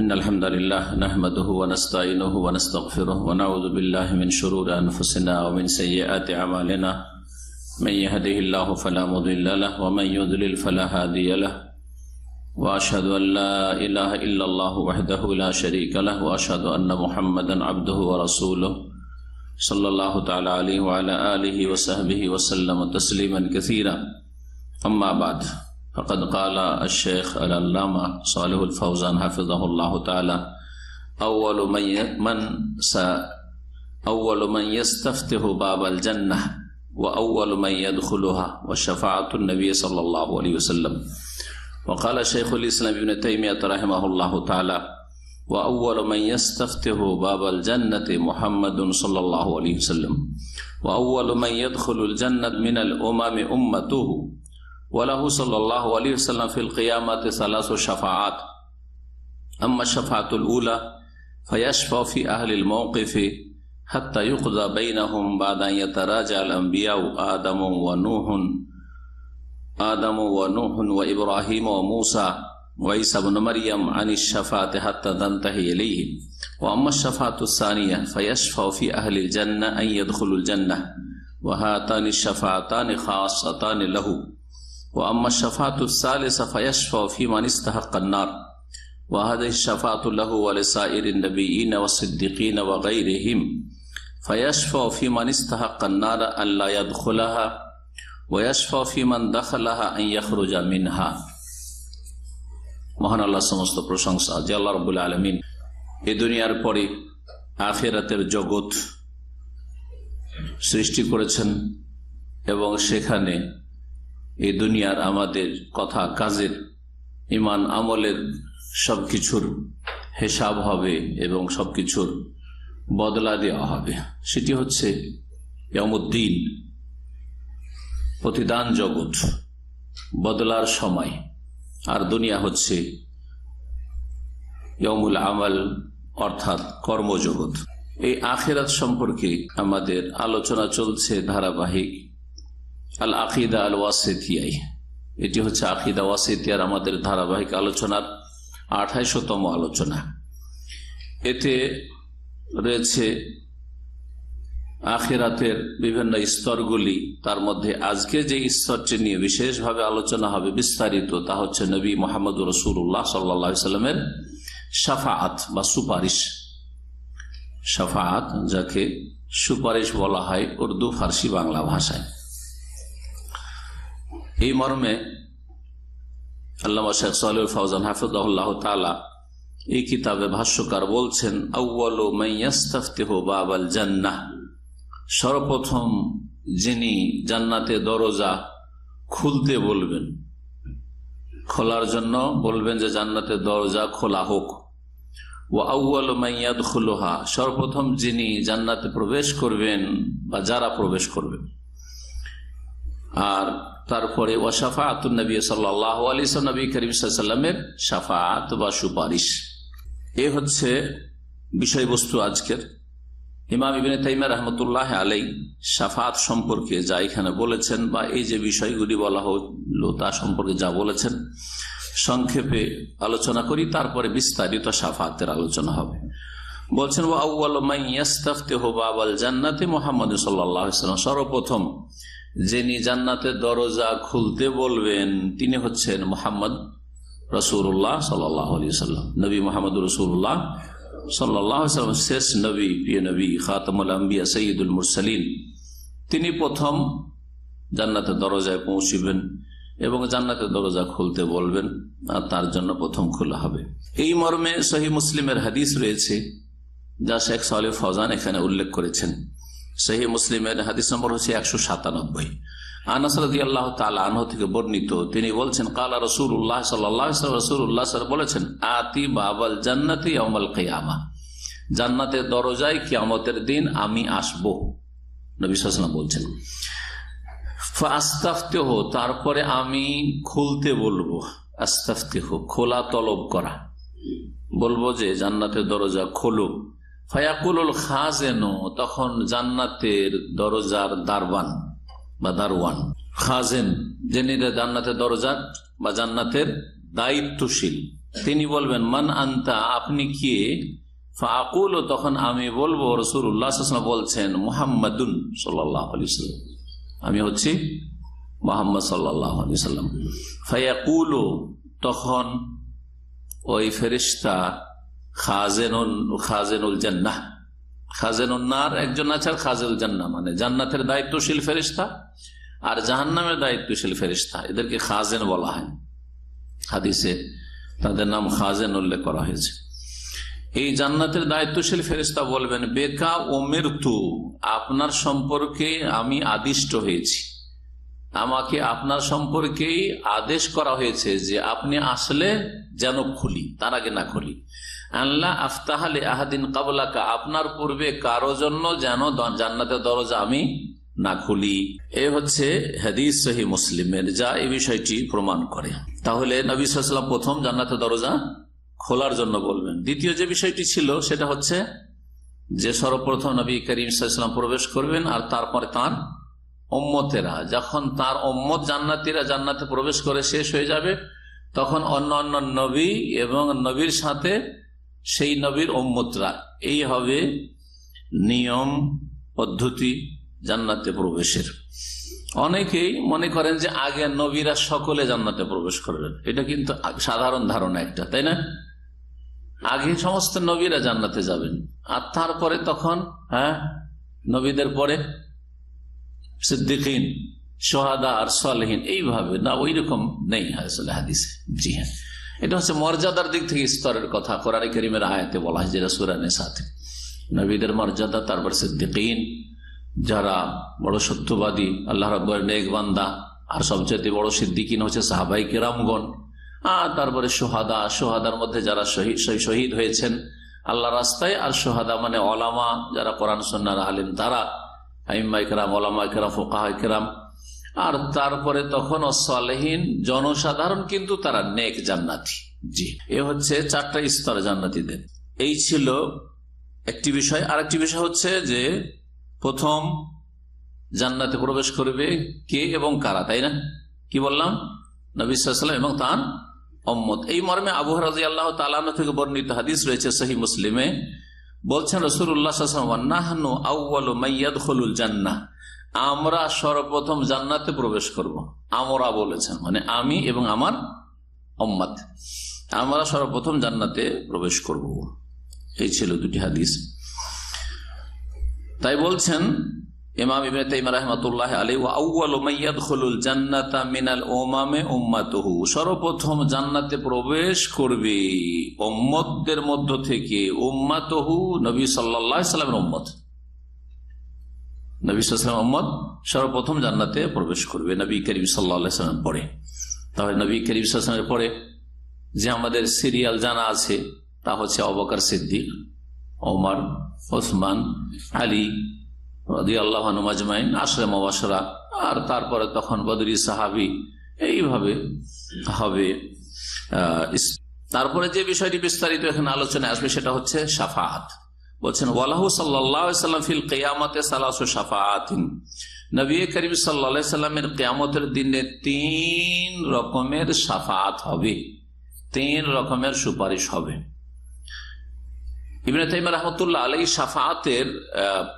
إن الحمد لله نحمده ونستعينه ونستغفره ونعوذ بالله من شرور أنفسنا ومن سيئات أعمالنا. من يهده الله فلا مضل له ومن يضلل فلا هادي له. وأشهد أن لا إله إلا الله وحده لا شريك له وأشهد أن محمدا عبده ورسوله صلى الله تعالى عليه وعلى آله وصحبه وسلم تسليما كثيرا. أما بعد. فقد قال الشيخ العلامة صالح الفوزان حفظه الله تعالى أول من من س أول من يستفتح باب الجنة وأول من يدخلها وشفاعة النبي صلى الله عليه وسلم. وقال شيخ الإسلام ابن تيمية رحمه الله تعالى وأول من يستفتح باب الجنة محمد صلى الله عليه وسلم وأول من يدخل الجنة من الأمم أمته. وله صلى الله عليه وسلم في القيامة ثلاث شفاعات. أما الشفاعة الأولى فيشفع في أهل الموقف حتى يقضى بينهم بعد أن يتراجع الأنبياء آدم ونوح آدم ونوح وإبراهيم وموسى وعيسى بن مريم عن الشفاعة حتى تنتهي إليه. وأما الشفاعة الثانية فيشفع في أهل الجنة أن يدخلوا الجنة وهاتان الشفاعتان خاصتان له. وأما الشفاعة الثالثة فيشفع في من استحق النار وهذه الشفاعة له ولسائر النبيين والصديقين وغيرهم فيشفع في من استحق النار أن لا يدخلها ويشفع في من دخلها أن يخرج منها মহান আল্লাহ সমস্ত প্রশংসা যে আল্লাহ রবুল আলমিন এ দুনিয়ার পরে আখেরাতের জগৎ সৃষ্টি করেছেন এবং সেখানে এই দুনিয়ার আমাদের কথা, কাজের, ইমান আমলের সবকিছুর হিসাব হবে এবং সবকিছুর বদলা দেওয়া হবে। সেটি হচ্ছে ইয়ামুদ্দিন প্রতিদান জগৎ, বদলার সময়। আর দুনিয়া হচ্ছে ইয়মুল আমাল, অর্থাৎ কর্মজগৎ। এই আখেরাত সম্পর্কে আমাদের আলোচনা চলছে ধারাবাহিক। আল আকিদা আল ওয়াসেতিয়াই এটি হচ্ছে আকিদা ওয়াসেতিয়ার আমাদের ধারাবাহিক আলোচনার আঠাইশতম আলোচনা। এতে রয়েছে আখেরাতের বিভিন্ন স্তরগুলি। তার মধ্যে আজকে যে স্তরটি নিয়ে বিশেষভাবে আলোচনা হবে, বিস্তারিত, তা হচ্ছে নবী মোহাম্মদ রসুল্লাহ সাল্লামের সাফাত বা সুপারিশ। সাফাত যাকে সুপারিশ বলা হয় উর্দু ফার্সি বাংলা ভাষায়। এই মর্মে আল্লাহ শেখ সাল ফৌজান হাফিদুল্লাহ তালা এই কিতাবে ভাষ্যকার বলছেন আউ্বাল বাবাল জান্নাহ। সর্বপ্রথম যিনি জান্নাতে দরজা খুলতে বলবেন, খোলার জন্য বলবেন যে জান্নাতের দরজা খোলা হোক। ও আউ্ল মাইয়াদ খুলোহা সর্বপ্রথম যিনি জান্নাতে প্রবেশ করবেন বা যারা প্রবেশ করবেন। আর তারপরে ওয়াসাফা আতুনবী সাল্লাহ আলী নবী করিম সাল্লামের সাফাত বা সুপারিশ। এ হচ্ছে বিষয়বস্তু আজকের। ইমাম ইবিন তাইমা রহমতুল্লাহ আলাই সাফাত সম্পর্কে যা এখানে বলেছেন বা এই যে বিষয়গুলি বলা হল তা সম্পর্কে যা বলেছেন, সংক্ষেপে আলোচনা করি, তারপরে বিস্তারিত সাফাতের আলোচনা হবে। বলছেন জান্নাতে মোহাম্মদ সাল্লাম। সর্বপ্রথম যিনি জান্নাতের দরজা খুলতে বলবেন, তিনি হচ্ছেন মোহাম্মদ রসুল্লাহ সাল্লাম নবী মোহাম্মদ রসুল্লাহ সাল্লাম শেষ নবী, প্রিয় নবী, খাতমুল আম্বিয়া সঈদুল মুরসালিন। তিনি প্রথম জান্নাতের দরজায় পৌঁছিবেন এবং জান্নাতের দরজা খুলতে বলবেন, আর তার জন্য প্রথম খোলা হবে। এই মর্মে সহি মুসলিমের হাদিস রয়েছে, যা শেখ সালে ফজান এখানে উল্লেখ করেছেন। সহি মুসলিমের হাদিস নম্বর হচ্ছে একশো সাতানব্বই। আল্লাহ বর্ণিত, তিনি বলছেন উল্লাহ বলেছেন জান্নাতের দরজায় কিয়ামতের দিন আমি বলছেন। তারপরে আমি খুলতে বলব আস্তাফতে হো খোলা তলব করা। বলব যে, জান্নাতের দরজা খোলো। ফায়াকুল খাজেন, তখন জান্নাতের দরজার দারবান বা দারওয়ান। খাজেন, যিনি জান্নাতের দরজা বা জান্নাতের দায়িত্বশীল, তিনি বলবেন, মান আন্তা, আপনি কি? ফাকুল তখন আমি বলব রসুল উল্লাহ বলছেন, মুহাম্মাদুন সাল্লাহ আলি সাল্লাম আমি হচ্ছি মোহাম্মদ সাল্লাহ আলি সাল্লাম ফায়াকুল, তখন ওই ফেরিস্তা খাজেনুল খাজেনুল জান্নাহ। খাজেনুন্নার একজন আছে খাজেল জান্না মানে জান্নাতের দায়িত্বশীল ফেরিস্তা আর জাহান্নামের দায়িত্বশীল ফেরিস্তা এদেরকে খাজেন বলা হয়। হাদিসে তাদের নাম খাজেন উল্লেখ করা হয়েছে। এই জান্নাতের দায়িত্বশীল ফেরিস্তা বলবেন, বেকা ও মৃত্যু আপনার সম্পর্কে আমি আদিষ্ট হয়েছি। আমাকে আপনার সম্পর্কেই আদেশ করা হয়েছে যে আপনি আসলে যেন খুলি, তার আগে না খুলি। আল্লাহ আফতাহালে আহাদিন কাবলাকা, আপনার পূর্বে কারও জন্য যেন জান্নাতের দরজা আমি না খুলি। এ হচ্ছে হাদিস সহি মুসলিমের, যা এই বিষয়টি প্রমাণ করে। তাহলে নবী সাল্লাম প্রথম জান্নাতের দরজা খোলার জন্য বলবেন। দ্বিতীয় যে বিষয়টি ছিল, সেটা হচ্ছে যে সর্বপ্রথম নবী করিম সাল্লাম প্রবেশ করবেন আর তারপরে তার ওম্মতেরা যখন তার ওম্মত জান্নাতিরা জান্নাতে প্রবেশ করে শেষ হয়ে যাবে, তখন অন্য অন্য নবী এবং নবীর সাথে সেই নবীর ওম্মতরা এই হবে নিয়ম, পদ্ধতি জান্নাতে প্রবেশের। অনেকেই মনে করেন যে আগে নবীরা সকলে জান্নাতে প্রবেশ করবেন। এটা কিন্তু সাধারণ ধারণা একটা, তাই না? আগে সমস্ত নবীরা জান্নাতে যাবেন। আর তারপরে তখন হ্যাঁ নবীদের পরে সিদ্দিকিন, সোহাদা আর সালহীন, এইভাবে না ওই রকম নেই হাদিসে। জি হ্যাঁ। এটা হচ্ছে মর্যাদার দিক থেকে স্তরের কথা। কোরআন করিমের আয়াতে বলা হয়, যেটা সুরানের সাথে নবীদের মর্যাদা, তারপর সিদ্দিকিন, যারা বড় সত্যবাদী, আল্লাহ রব্বর নেক বান্দা আর সবচেয়ে বড় সিদ্দিকিন হচ্ছে সাহাবাই কেরামগণ। আর তারপরে সোহাদা, সোহাদার মধ্যে যারা শহীদ শহীদ হয়েছেন, আল্লাহ রাস্তায়, আর সোহাদা মানে অলামা যারা কোরআন সন্ন্যার আলিম, তারা আইম্মাই কেরাম ওলামা কেরাম ফোকাহাই কেরাম আর তারপরে তখন অসালহীন জনসাধারণ কিন্তু তারা নেক জান্নাতি। জি। এ হচ্ছে চারটা স্তরে জান্নাতিদের। এই ছিল একটি বিষয়। আর একটি বিষয় হচ্ছে যে প্রথম জান্নাতে প্রবেশ করবে কে এবং কারা তাই না? কি বললাম? নবীলাম এবং তার অম্মত এই মর্মে আবু রাজি আল্লাহ তালানো থেকে বর্ণিত হাদিস রয়েছে সহি মুসলিমে। বলছেন রসুল্লাহ জান্না আমরা সর্বপ্রথম জান্নাতে প্রবেশ করব। আমরা বলেছেন মানে আমি এবং আমার অম্মাদ আমরা সর্বপ্রথম জান্নাতে প্রবেশ করব। এই ছিল দুটি হাদিস। তাই বলছেন ইমাম ইবনে তাইমা রাহমাতুল্লাহ আলাইহি, ওয়া আউয়ালু মাইয়াদখুলুল জান্নাতা মিনাল উমামে উম্মাতুহু। সর্বপ্রথম জান্নাতে প্রবেশ করবে উম্মতদের মধ্য থেকে উম্মাতুহু নবী সাল্লাল্লাহু সাল্লামের উম্মত। নবী সাল্লাল্লাহু উম্মত সর্বপ্রথম জান্নাতে প্রবেশ করবে। নবী করিম সাল্লাম পরে। তাহলে নবী করিম সাল্লাল্লাহু পরে যে আমাদের সিরিয়াল জানা আছে, তা হচ্ছে অবকার সিদ্দিক, ওমর, ওসমান, আলী আল্লাহ মাজমাইন মবাসরা আর তারপরে তখন বদরি সাহাবি। এইভাবে হবে তারপরে যে বিষয়টি বিস্তারিত এখানে আলোচনায় আসবে সেটা হচ্ছে সাফাত। বলছেন, ওয়ালাহু সাল্লাম ফিল কেয়ামতে সালাসু সাফাতিন নবী করিম সাল্লা সাল্লামের কেয়ামতের দিনে তিন রকমের সাফাত হবে। তিন রকমের সুপারিশ হবে। ইবনে তাইমা রহমতুল্লাহ আলাই সাফাতের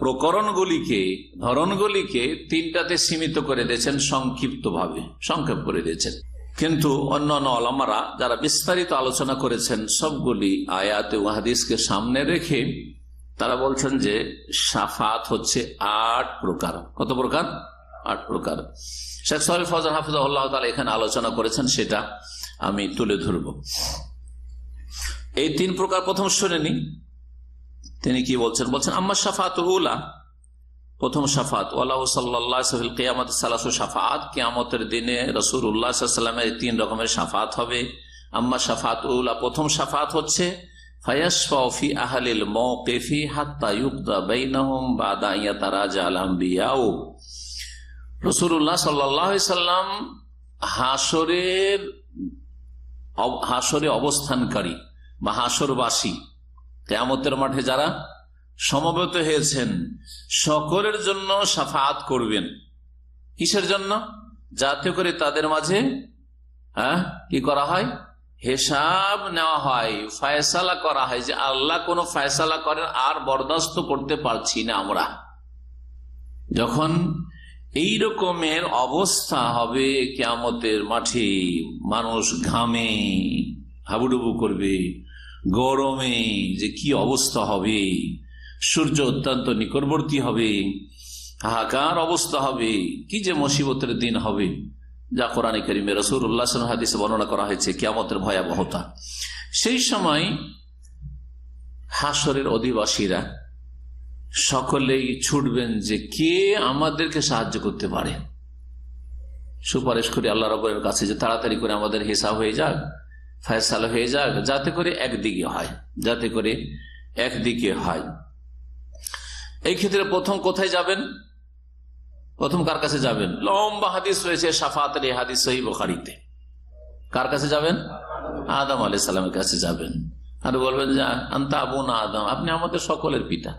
প্রকরণগুলিকে ধরনগুলিকে তিনটাতে সীমিত করে দিয়েছেন সংক্ষিপ্ত ভাবে সংক্ষেপ করে দিয়েছেন। কিন্তু অন্যান্য আলামারা যারা বিস্তারিত আলোচনা করেছেন, সবগুলি আয়াত ওয়াহাদিসকে সামনে রেখে তারা বলছেন যে সাফাত হচ্ছে আট প্রকার। কত প্রকার? আট প্রকার। শেখ সাহেব ফজর হাফিজ এখানে আলোচনা করেছেন, সেটা আমি তুলে ধরব। এই তিন প্রকার প্রথম শুনে নি। তিনি কি বলছেন? বলছেন, আম্মা সাফাত উলা, প্রথম সাফাত ওয়াল্লাহ সাল্লাহ কেয়ামত সালাসু সাফাত, কেয়ামতের দিনে রসুল উল্লাহামের তিন রকমের সাফাত হবে। আম্মা সাফাত উল্লাহ প্রথম সাফাত হচ্ছে রসুল্লাহ সাল্লাহ সাল্লাম হাসরে অবস্থানকারী বা হাসরবাসী কেয়ামতের মাঠে যারা সমবেত হয়েছেন, সকলের জন্য সাফাত করবেন। কিসের জন্য? যাতে করে তাদের মাঝে হ্যাঁ কি করা হয়? হিসাব নেওয়া হয়, ফায়সালা করা হয় যে আল্লাহ কোনো ফায়সালা করেন, আর বরদাস্ত করতে পারছি না আমরা। যখন এই রকমের অবস্থা হবে, কেয়ামতের মাঠে মানুষ ঘামে, হাবুডুবু করবে, গরমে যে কি অবস্থা হবে, সূর্য অত্যন্ত নিকটবর্তী হবে, হাহাকার অবস্থা হবে, কি যে মুসিবতের দিন হবে। যা কোরআন করিমে রসুল্লাহ হাদিসে বর্ণনা করা হয়েছে, কেয়ামতের ভয়াবহতা। সেই সময় হাসরের অধিবাসীরা সকলেই ছুটবেন যে কে আমাদেরকে সাহায্য করতে পারে। সুপারিশ করে আল্লাহ রবের কাছে যে তাড়াতাড়ি করে আমাদের হিসাব হয়ে যাক, ফয়সালা হয়ে যাক, যাতে করে একদিকে হয়, যাতে করে একদিকে হয়। এই ক্ষেত্রে প্রথম কোথায় যাবেন? প্রথম কার কাছে যাবেন? লম্বা হাদিস রয়েছে সাফাতের এই হাদিস সহি বোখারিতে। কার কাছে যাবেন? আদম আলি সালামের কাছে যাবেন। আর বলবেন যে, আন্তা আবু না আদম, আপনি আমাদের সকলের পিতা।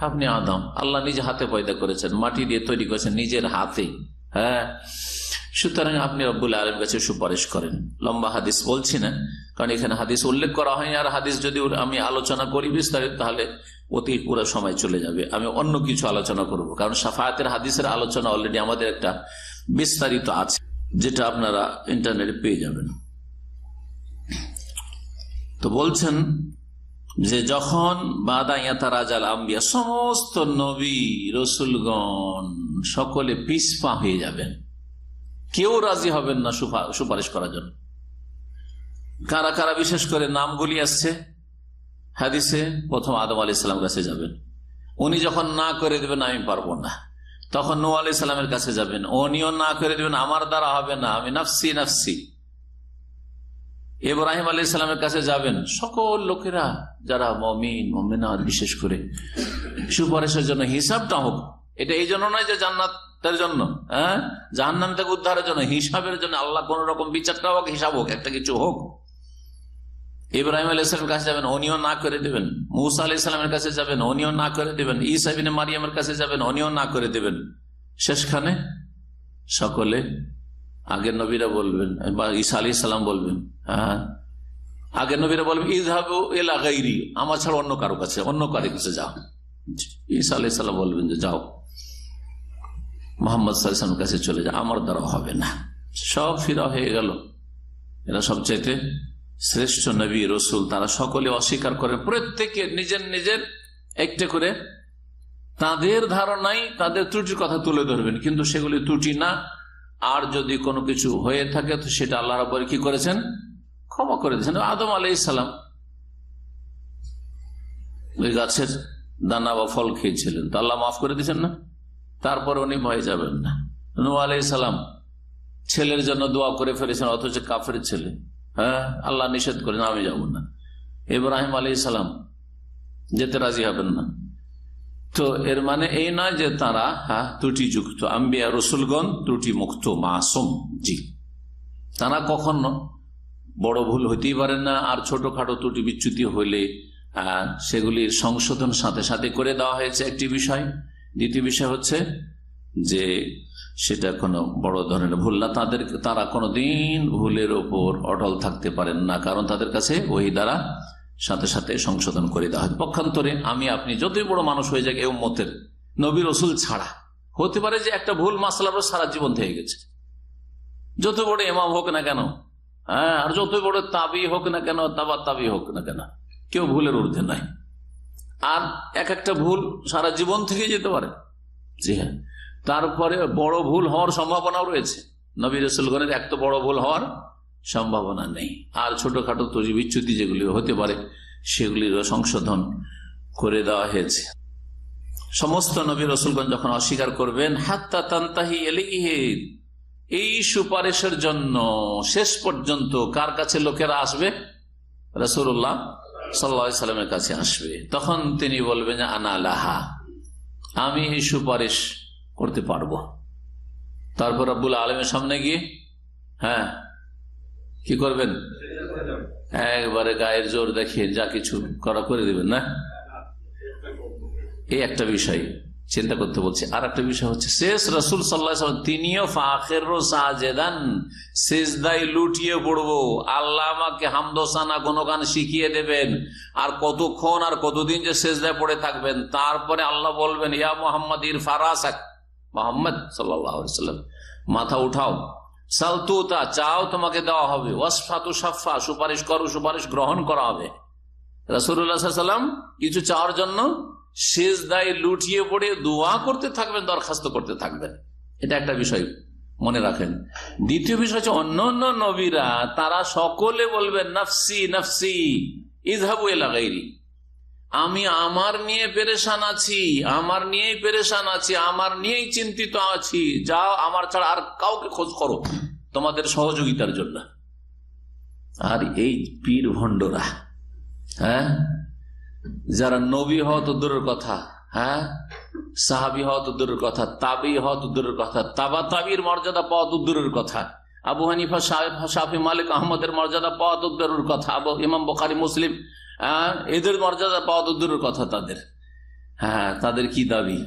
আপনি আদম, আল্লাহ নিজে হাতে পয়দা করেছেন, মাটি দিয়ে তৈরি করেছেন, নিজের হাতে। হ্যাঁ? সুতরাং আপনি রব্বুল আলম কাছে সুপারিশ করেন। লম্বা হাদিস বলছি না, কারণ এখানে হাদিস উল্লেখ করা হয় আর হাদিস যদি আমি আলোচনা করি বিস্তারিত, তাহলে অতি পুরো সময় চলে যাবে। আমি অন্য কিছু আলোচনা করব, কারণ সাফায়াতের হাদিসের আলোচনা অলরেডি আমাদের একটা বিস্তারিত আছে, যেটা আপনারা ইন্টারনেটে পেয়ে যাবেন। তো বলছেন যে যখন বাদাইয়াতা রাজাল আম্বিয়া, সমস্ত নবী, রসুলগণ সকলে পিসপা হয়ে যাবেন। কেউ রাজি হবেন না সুপা- সুপারিশ করার জন্য। কারা কারা বিশেষ করে নামগুলি আসছে, হাদিসে প্রথম আদম আলি ইসলাম কাছে যাবেন। উনি যখন না করে দেবেন, আমি পারব না। তখন নো আলি ইসলামের কাছে যাবেন। উনিও না করে দেবেন, আমার দ্বারা হবে না। আমি নাফসি নাফসি। ইব্রাহিম আলী ইসলামের কাছে যাবেন। সকল লোকেরা, যারা মমিন মমিনা বিশেষ করে, সুপারিশের জন্য হিসাবটা হোক। এটা এই জন্য নয় যে জান্নাতের জন্য হ্যাঁ? জাহান্নাম থেকে উদ্ধারের জন্য, হিসাবের জন্য আল্লাহ কোন রকম বিচারটা হোক, হিসাব হোক, একটা কিছু হোক। ইব্রাহিম আলী ইসলামের কাছে যাবেন উনিও না করে দেবেন। মুসা আলি ইসলামের কাছে যাবেন উনিও না করে দেবেন। ইসাবিন মারিয়ামের কাছে যাবেন উনিও না করে দেবেন। শেষখানে সকলে আগের নবীরা বলবেন, বা ঈসা আলী সালাম বলবেন হ্যাঁ? আগের নবীরা বলবেন ইজহাবু এলা গাইরি আমার ছাড়া অন্য কারও কাছে, অন্য কারও কাছে যাও। ঈসা আলি সাল্লাম বলবেন যে, যাও। মোহাম্মদ সাল্লামের কাছে চলে যাও আমার দ্বারা হবে না। সব ফিরা হয়ে গেল। এরা সবচাইতে শ্রেষ্ঠ নবী, রসুল, তারা সকলে অস্বীকার করেন প্রত্যেকে নিজের নিজের একটা করে তাদের ধারণাই, তাদের ত্রুটির কথা তুলে ধরবেন। কিন্তু সেগুলি ত্রুটি না। আর যদি কোনো কিছু হয়ে থাকে, তো সেটা আল্লাহ রব্বর কি করেছেন? ক্ষমা করে দিয়েছেন। আদম আলাই ইসলাম ওই গাছের দানা বা ফল খেয়েছিলেন। তো আল্লাহ মাফ করে দিয়েছেন না? তারপর উনি ভয়ে যাবেন না। নু সালাম ছেলের জন্য দোয়া করে ফেলেছেন, অথচ কাফের ছেলে। হ্যাঁ আল্লাহ নিষেধ করেন, আমি যাব না। ইব্রাহিম আলাই সালাম যেতে রাজি হবেন না। তো এর মানে এই নয় যে তারা হ্যাঁ ত্রুটিযুক্ত। আম্বিয়া রসুলগণ ত্রুটি মুক্ত মাসুম জি। তারা কখনো বড় ভুল হইতেই পারে না, আর ছোটখাটো ত্রুটি বিচ্যুতি হইলে সেগুলির সংশোধন সাথে সাথে করে দেওয়া হয়েছে একটি বিষয়। দ্বিতীয় বিষয় হচ্ছে যে সেটা কোনো বড় ধরনের ভুল না, তাদের, তারা কোনোদিন ভুলের ওপর অটল থাকতে পারেন না, কারণ তাদের কাছে ওই দ্বারা সাথে সাথে সংশোধন করে দেওয়া হয়। পক্ষান্তরে আমি, আপনি যতই বড় মানুষ হয়ে যাক, এ মতের নবী রসুল ছাড়া হতে পারে যে একটা ভুল মাসলার সারা জীবন থেকে গেছে। যত বড় এমাম হোক না কেন হ্যাঁ আর যত বড় তাবি হোক না কেন, তাবা তাবি হোক না কেন, কেউ ভুলের ঊর্ধ্বে নাই। আর এক একটা ভুল সারা জীবন থেকে যেতে পারে। জি হ্যাঁ। তারপরে বড় ভুল হওয়ার সম্ভাবনাও রয়েছে। নবী রসুলগণের এক তো বড় ভুল হওয়ার সম্ভাবনা নেই। আর ছোটখাটো তরি বিচ্যুতি যেগুলি হতে পারে, সেগুলির সংশোধন করে দেওয়া হয়েছে। সমস্ত নবী রসুলগঞ্জ যখন অস্বীকার করবেন, হাত্তা তান্তাহি এলিহে এই সুপারিশের জন্য শেষ পর্যন্ত কার কাছে লোকেরা আসবে? রসুল্লাহ সাল্লা সাল্লামের কাছে আসবে। তখন তিনি বলবেন যে, আনা আলাহা আমি এই সুপারিশ করতে পারব। তারপর আব্বুল আলমের সামনে গিয়ে হ্যাঁ কি করবেন? একবারে গায়ের জোর দেখিয়ে যা কিছু করা, করে দেবেন, না? এই একটা বিষয়। চিন্তা করতে বলছি। আর একটা বিষয় হচ্ছে, শেষ রসুল সাল্লাহ তিনিও ফাখের সাজেদান শেষদাই লুটিয়ে পড়ব। আল্লাহ আমাকে হামদোসানা কোনো গান শিখিয়ে দেবেন। আর কতক্ষণ আর কতদিন যে শেষদায় পড়ে থাকবেন, তারপরে আল্লাহ বলবেন, ইয়া মোহাম্মদ ইর ফারাসাক মোহাম্মদ সাল্লাম মাথা উঠাও। সালতুতা চাও তোমাকে দেওয়া হবে। ওয়াসফাতু সাফা, সুপারিশ করো, সুপারিশ গ্রহণ করা হবে। রাসুল্লাহ সাল্লাম কিছু চাওয়ার জন্য শেষ দায় লুটিয়ে পড়ে দোয়া করতে থাকবেন, দরখাস্ত করতে থাকবেন। এটা একটা বিষয় মনে রাখেন। দ্বিতীয় বিষয় হচ্ছে অন্য অন্য নবীরা, তারা সকলে বলবেন, নফসি নফসি ইজহাবু এলাকাইরি আমি আমার নিয়ে পেরেশান আছি, আমার নিয়েই পেরেশান আছি, আমার নিয়েই চিন্তিত আছি। যাও, আমার ছাড়া আর কাউকে খোঁজ করো তোমাদের সহযোগিতার জন্য। আর এই পীর ভণ্ডরা হ্যাঁ? যারা নবী হওয়া তো দূরের কথা হ্যাঁ? সাহাবি হওয়া তো দূরের কথা, তাবি হওয়া তো দূরের কথা, তাবা তাবির মর্যাদা পাওয়া তো দূরের কথা। আবু হানিফা, সাহেব শাহি মালিক, আহমদের মর্যাদা পাওয়া তো দূরের কথা। আবু ইমাম বখারি, মুসলিম এদের মর্যাদা পাওয়া তো দূরের কথা তাদের। হ্যাঁ তাদের কি দাবি?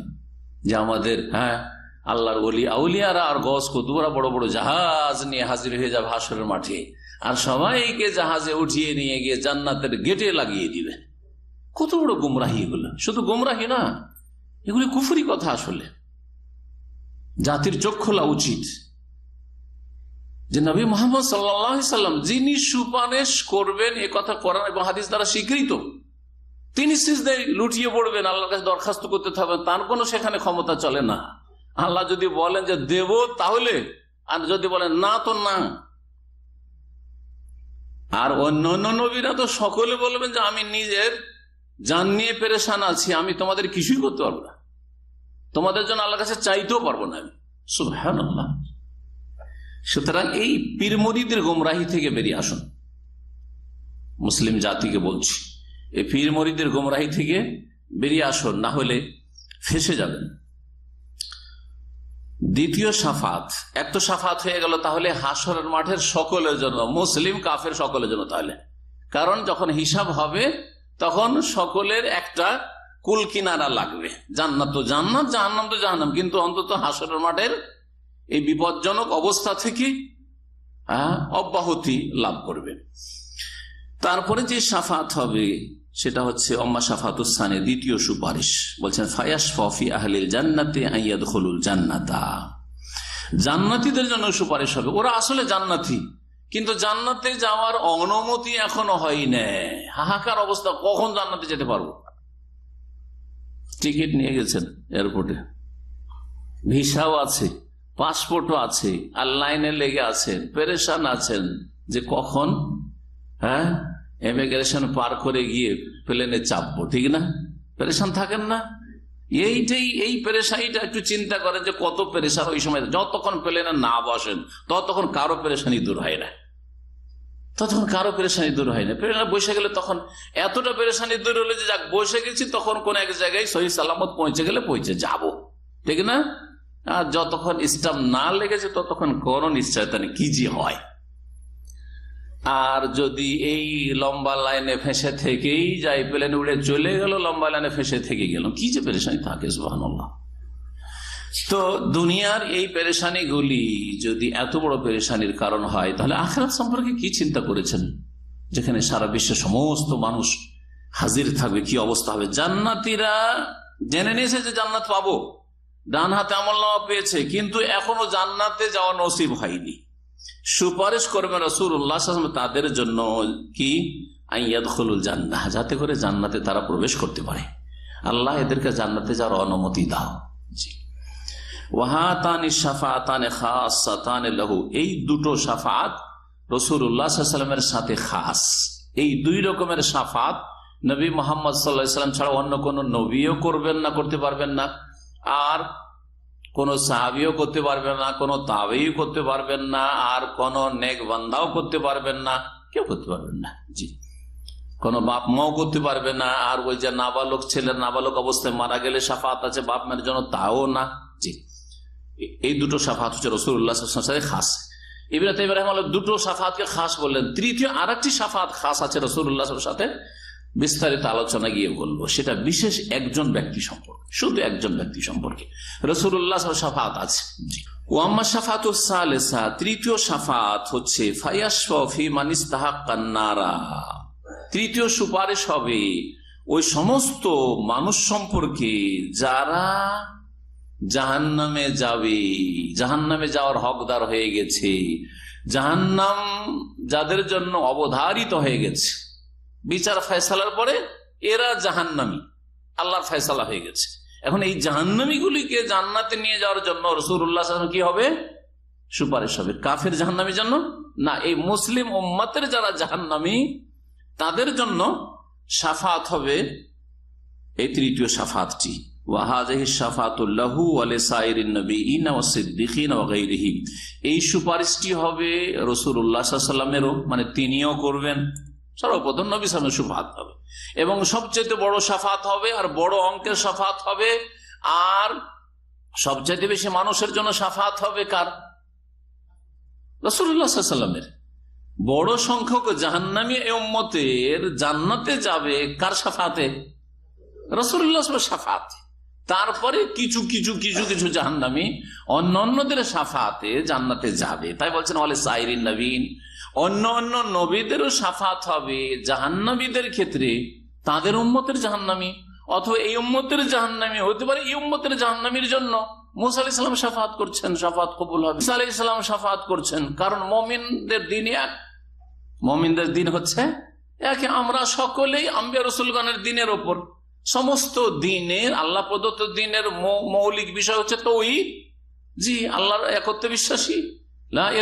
যে আমাদের হ্যাঁ? আল্লাহর অলি আউলিয়ারা আর গস কতুরা বড় বড় জাহাজ নিয়ে হাজির হয়ে যাবে হাসরের মাঠে। আর সবাইকে জাহাজে উঠিয়ে নিয়ে গিয়ে জান্নাতের গেটে লাগিয়ে দিবে। কত বড় গুমরাহি এগুলো? শুধু গুমরাহি না, এগুলি কুফুরি কথা আসলে। জাতির চোখ খোলা উচিত যে নবী মোহাম্মদ সাল্লাম যিনি সুপারিশ করবেন এ কথা করার এবং হাদিস দ্বারা স্বীকৃত, তিনি সিজদায় লুটিয়ে পড়বেন, আল্লাহর কাছে দরখাস্ত করতে থাকবেন, তার কোনো সেখানে ক্ষমতা চলে না। আল্লাহ যদি বলেন যে দেব তাহলে, আর যদি বলেন না তো না। আর অন্য অন্য নবীরা তো সকলে বলবেন যে আমি নিজের জান নিয়ে পেরেশান আছি, আমি তোমাদের কিছুই করতে পারব না। তোমাদের জন্য আল্লাহ কাছে চাইতেও পারব না আমি। সুহান সুতরাং এই পীরমরিদের গোমরাহি থেকে বেরিয়ে আসুন। মুসলিম জাতিকে বলছি, এই পীরমরিদের গোমরাহি থেকে বেরিয়ে আসুন, না হলে ফেসে যাবেন। দ্বিতীয় সাফাত, এক তো সাফাত হয়ে গেল, তাহলে হাসরের মাঠের সকলের জন্য, মুসলিম কাফের সকলের জন্য তাহলে। কারণ যখন হিসাব হবে তখন সকলের একটা কুল কিনারা লাগবে। জান্নাত তো জান্নাত, জাহান্নাম তো জাহান্নাম। কিন্তু অন্তত হাসরের মাঠের এই বিপজ্জনক অবস্থা থেকে অব্যাহতি লাভ করবে। তারপরে যে সাফাত হবে, সেটা হচ্ছে অম্মা সাফাতুস্থানে দ্বিতীয় সুপারিশ। বলছেন ফায়াস ফফি আহলিল জান্নাতে আইয়াদ হলুল জান্নাতা। জান্নাতিদের জন্য সুপারিশ হবে। ওরা আসলে জান্নাতি। কিন্তু জান্নাতে যাওয়ার অনুমতি এখনও হয় না হাহাকার অবস্থা, কখন জান্নাতে যেতে পারব? টিকিট নিয়ে গেছেন এয়ারপোর্টে। ভিসাও আছে, পাসপোর্টও আছে, আর লাইনে লেগে আছেন, পেরেশান আছেন যে কখন? হ্যাঁ? ইমিগ্রেশন পার করে গিয়ে প্লেনে চাপবো, ঠিক না? পেরেশান থাকেন না? এইটাই, এই পেরেশানিটা একটু চিন্তা করেন যে কত পেরেশান ওই সময়। যতক্ষণ প্লেনে না বসেন, ততক্ষণ কারও পেরেশানি দূর হয় না। ততক্ষণ কারও পেরেশানি দূর হয় না। বসে গেলে তখন এতটা পেরেশানি দূর হলে যে যাক, বসে গেছি, তখন কোন এক জায়গায় সহি সালামত পৌঁছে গেলে পৌঁছে যাব। ঠিক না? আর যতক্ষণ স্টাম্প না লেগেছে, ততক্ষণ কোনো নিশ্চয়তা নেই। কি যে হয়। আর যদি এই লম্বা লাইনে ফেঁসে থেকেই যাই প্লেনে উড়ে চলে গেল, লম্বা লাইনে ফেঁসে থেকে গেল, কি যে পেরেশানি থাকে সুহান তো দুনিয়ার এই পেরেশানি গুলি যদি এত বড় পেরেশানির কারণ হয়, তাহলে আখরাত সম্পর্কে কি চিন্তা করেছেন? যেখানে সারা বিশ্বের সমস্ত মানুষ হাজির থাকবে, কি অবস্থা হবে? জান্নাতিরা জেনে নিয়েছে যে জান্নাত পাবো। ডান হাতে আমল নামা পেয়েছে, কিন্তু এখনও জান্নাতে যাওয়া নসিব হয়নি। সুপারিশ করবে রসুল উল্লাহ তাদের জন্য কি? আইয়াদ হলুল জান্নাহ, যাতে করে জান্নাতে তারা প্রবেশ করতে পারে। আল্লাহ এদেরকে জান্নাতে যাওয়ার অনুমতি দাও। ওয়াহাতানি সাফাতানে খাসাতানে লহু। এই দুটো সাফাত রসুল সাথে খাস। এই দুই রকমের সাফাত নবী মোহাম্মদ সাল্লাম ছাড়া অন্য কোন নবীও করবেন না, করতে পারবেন না। আর কোন সাহাবিও করতে পারবেন না, কোন তাবেও করতে পারবেন না, আর কোন নেক বান্দাও করতে পারবেন না, কেউ করতে পারবেন না। জি। কোন বাপ মাও করতে পারবে না, আর ওই যে নাবালক ছেলের নাবালক অবস্থায় মারা গেলে সাফাত আছে, বাপ মায়ের জন্য তাও না। জি। এই দুটো সাফাত হচ্ছে রসুল্লাহ সাথে খাস। ইবরাত ইব্রাহিম দুটো সাফাতকে খাস বললেন। তৃতীয় আর একটি সাফাত খাস আছে রসুল্লাহ সাথে। বিস্তারিত আলোচনা গিয়ে বলব। সেটা বিশেষ একজন ব্যক্তি সম্পর্কে, শুধু একজন ব্যক্তি সম্পর্কে। রসুল্লাহ সাফাত আছে। ওয়াম্মা সাফাত সালেসা, তৃতীয় সাফাত হচ্ছে তৃতীয় সুপারিশ হবে ওই সমস্ত মানুষ সম্পর্কে যারা জাহান্নামে যাবে। জাহান্নামে যাওয়ার হকদার হয়ে গেছে। জাহান্নাম যাদের জন্য অবধারিত হয়ে গেছে। বিচার ফয়সালার পরে এরা জাহান্নামি। আল্লাহর ফয়সালা হয়ে গেছে। এখন এই জাহান্নামি গুলিকে জান্নাতে নিয়ে যাওয়ার জন্য রসুল্লাহ কি হবে? সুপারিশ হবে। কাফের জাহান্নামের জন্য? না, এই মুসলিম উম্মাতের যারা জাহান্নামি, তাদের জন্য সাফাত হবে। এই তৃতীয় সাফাতটি। এই সুপারিশটি হবে রসুল্লাহামেরও মানে তিনিও করবেন। সর্বপ্রথম নবী সালামের সুফাত হবে। এবং সবচেয়ে বড় সাফাত হবে আর বড় অঙ্কের সাফাত হবে। আর সবচেয়ে বেশি মানুষের জন্য সাফাত হবে কার? রসুল্লাহামের বড় সংখ্যক জাহান্নামী উম্মতের জান্নাতে যাবে কার সাফাতে? রসুল্লাহ সাফাত। তারপরে কিছু কিছু কিছু কিছু জাহান্নামি অন্য অন্যদের সাফাতে জান্নাতে যাবে। তাই বলছেন বলে সাইরিন নবীন। অন্য অন্য নবীদেরও সাফাত হবে। জাহান্নামীদের ক্ষেত্রে তাদের উম্মতের জাহান্নামি। অথবা এই উম্মতের জাহান্নামি হতে পারে এই উম্মতের জাহান্নামির জন্য। মুসা সাফাত করছেন, সাফাত কবুল হবে। সাল্লাম সাফাত করছেন। কারণ মমিনদের দিন এক। মমিনদের দিন হচ্ছে একে। আমরা সকলেই আম্বিয়া রসুলগণের দিনের ওপর। সমস্ত দিনের, আল্লাহ প্রদত্ত দিনের মৌলিক বিষয় হচ্ছে তো ওই জি, আল্লাহর একত্র বিশ্বাসী। লাহ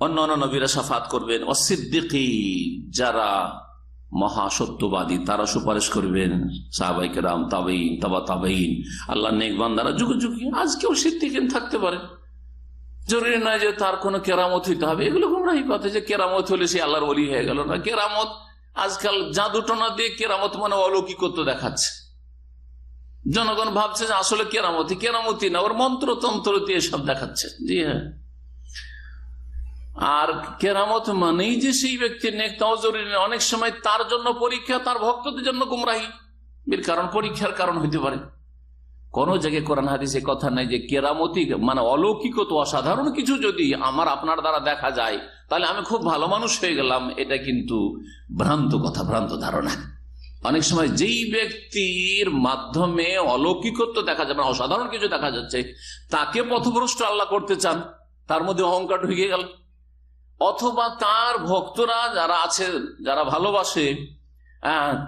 অন্য অন্য নবীরা সাফাত করবেন। অসিদ্দিকি যারা মহাসত্যবাদী, তারা সুপারিশ করবেন। সাহবাইকেরাম তাবেইন তাবা তাবেইন আল্লাহ নেকবান দ্বারা যুগে যুগে। আজকেও সিদ্দিকিন থাকতে পারে। জরুরি নয় যে তার কোনো কেরামত হইতে হবে। এগুলো গুমরাহি কথা যে কেরামত হলে সে আল্লাহর অলি হয়ে গেল না। কেরামত আজকাল জাদুটনা দিয়ে কেরামত মানে অলৌকিকত্ব দেখাচ্ছে। জনগণ ভাবছে যে আসলে কেরামতি কেরামতি না, ওর মন্ত্র তন্ত্র দিয়ে সব দেখাচ্ছে। জি হ্যাঁ। আর কেরামত মানেই যে সেই ব্যক্তির নেক তাও জরুরি অনেক সময় তার জন্য পরীক্ষা, তার ভক্তদের জন্য গুমরাহি। কারণ, পরীক্ষার কারণ হইতে পারে। কোন জায়গায় কোরআন হাদিসে কথা নাই যে কেরামতি মানে অলৌকিকত, অসাধারণ কিছু যদি আমার আপনার দ্বারা দেখা যায়, তাহলে আমি খুব ভালো মানুষ হয়ে গেলাম। এটা কিন্তু ভ্রান্ত কথা, ভ্রান্ত ধারণা। অনেক সময় যেই ব্যক্তির মাধ্যমে অলৌকিকত্ব দেখা যাবে অসাধারণ কিছু দেখা যাচ্ছে, তাকে পথভ্রষ্ট আল্লাহ করতে চান, তার মধ্যে অহংকার ঢুকে গেল। অথবা তার ভক্তরা যারা আছে, যারা ভালোবাসে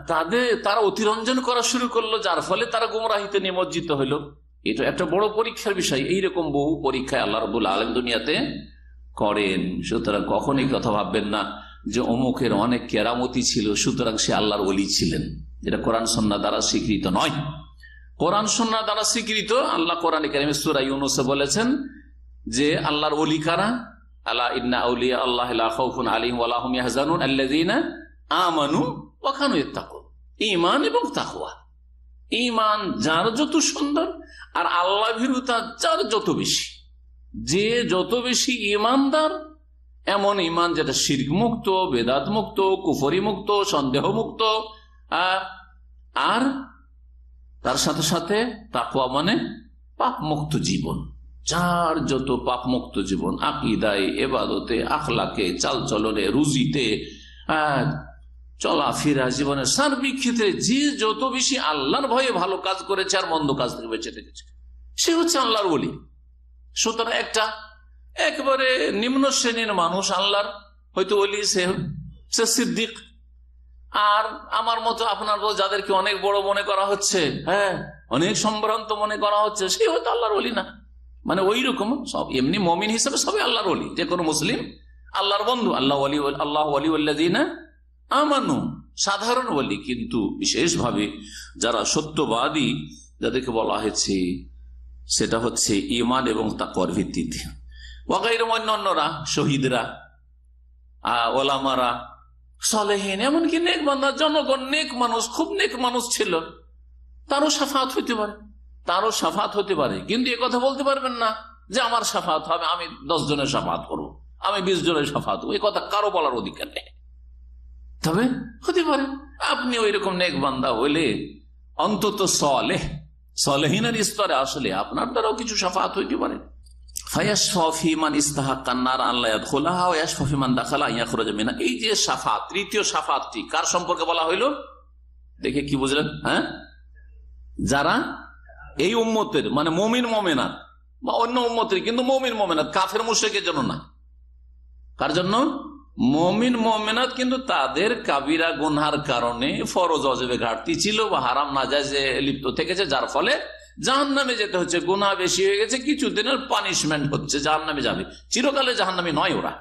তাদের, তারা অতিরঞ্জন করা শুরু করল, যার ফলে তারা গুমরাহিতে নিমজ্জিত হইল এটা একটা বড় পরীক্ষার বিষয়। এইরকম বহু পরীক্ষায় আল্লাহ রবুল আলম দুনিয়াতে করেন। সুতরাং কখনই কথা ভাববেন না যে অমুকের অনেক কেরামতি ছিল, সুতরাং সে আল্লাহর অলি ছিলেন। যেটা কোরআন সন্না দ্বারা স্বীকৃত নয়। কোরআন সন্না দ্বারা স্বীকৃত আল্লাহ কোরআন ইউনুসে বলেছেন যে আল্লাহর অলি কারা? আল্লাহ ইন্না আউলিয়া আল্লাহ আলিম আল্লাযীনা আমানু ওখানে তাকুন ইমান এবং তাকওয়া। ইমান যার যত সুন্দর, আর আল্লাহ ভীরুতা যার যত বেশি। যে যত বেশি ইমানদার এমন ইমান যেটা শির্ক মুক্ত বেদাত মুক্ত কুফরি মুক্ত সন্দেহ মুক্ত আর তার সাথে সাথে তাকুয়া মানে পাপ মুক্ত জীবন। যার যত পাপ মুক্ত জীবন, আকিদায়, এবাদতে, আখলাকে, চালচলনে, রুজিতে চলাফেরা জীবনের সার্বিক ক্ষেত্রে যে যত বেশি আল্লাহর ভয়ে ভালো কাজ করেছে আর মন্দ কাজ থেকে বেঁচে থেকেছে, সে হচ্ছে আল্লাহর বলি সুতরাং একটা একবারে নিম্ন শ্রেণির মানুষ আল্লাহর হয়তো বলি সে সে সিদ্দিক। আর আমার মতো আপনার যাদেরকে অনেক বড় মনে করা হচ্ছে হ্যাঁ অনেক সম্ভ্রান্ত মনে করা হচ্ছে, সে হয়তো আল্লাহর বলি না। মানে ওই রকম সব, এমনি মমিন হিসেবে সবাই আল্লাহর অলি যে কোনো মুসলিম আল্লাহর বন্ধু, আল্লাহ আলী আল্লাহ আলী না আমানু, সাধারণ বলি, কিন্তু বিশেষভাবে যারা সত্যবাদী, যাদেরকে বলা হয়েছে, সেটা হচ্ছে ইমান এবং তাকর ভিত্তিতে। অন্যান্যরা শহীদরা ওলামারা, সলেহীন, এমনকি নেক বান্ধা জনগণ, নেক মানুষ, খুব নেক মানুষ ছিল। তারও সাফাত হইতে পারে, তারও সাফাত হতে পারে, কিন্তু এ কথা বলতে পারবেন না যে আমার সাফাত হবে, আমি দশ জনের সাফাত করব, আমি বিশ জনের সাফাত এই কথা কারও বলার অধিকার নেই। তবে হতে পারে। আপনি ওই রকম নেক বান্দা হইলে অন্তত সলেহ, সলেহিনের স্তরে আসলে আপনার দ্বারাও কিছু সাফাত হইতে পারে। এই যে সাফাত, তৃতীয় সাফাতটি কার সম্পর্কে বলা হইল? দেখে কি বুঝলেন? হ্যাঁ? যারা এই উম্মতের মানে মমিন বা অন্য কিন্তু মমিন কাফের মুশেকের জন্য না। কার জন্য? মমিন মমেনাথ কিন্তু তাদের কাবিরা গুনহার কারণে ফরজ অজবে ঘাটতি ছিল বা হারাম না যায় যে লিপ্ত থেকেছে, যার ফলে জাহান নামে যেতে হচ্ছে। গুনা বেশি হয়ে গেছে, কিছু দিনের পানিশমেন্ট হচ্ছে জাহান নামে যাবে। চিরকালে জাহান নামে নয় ওরা।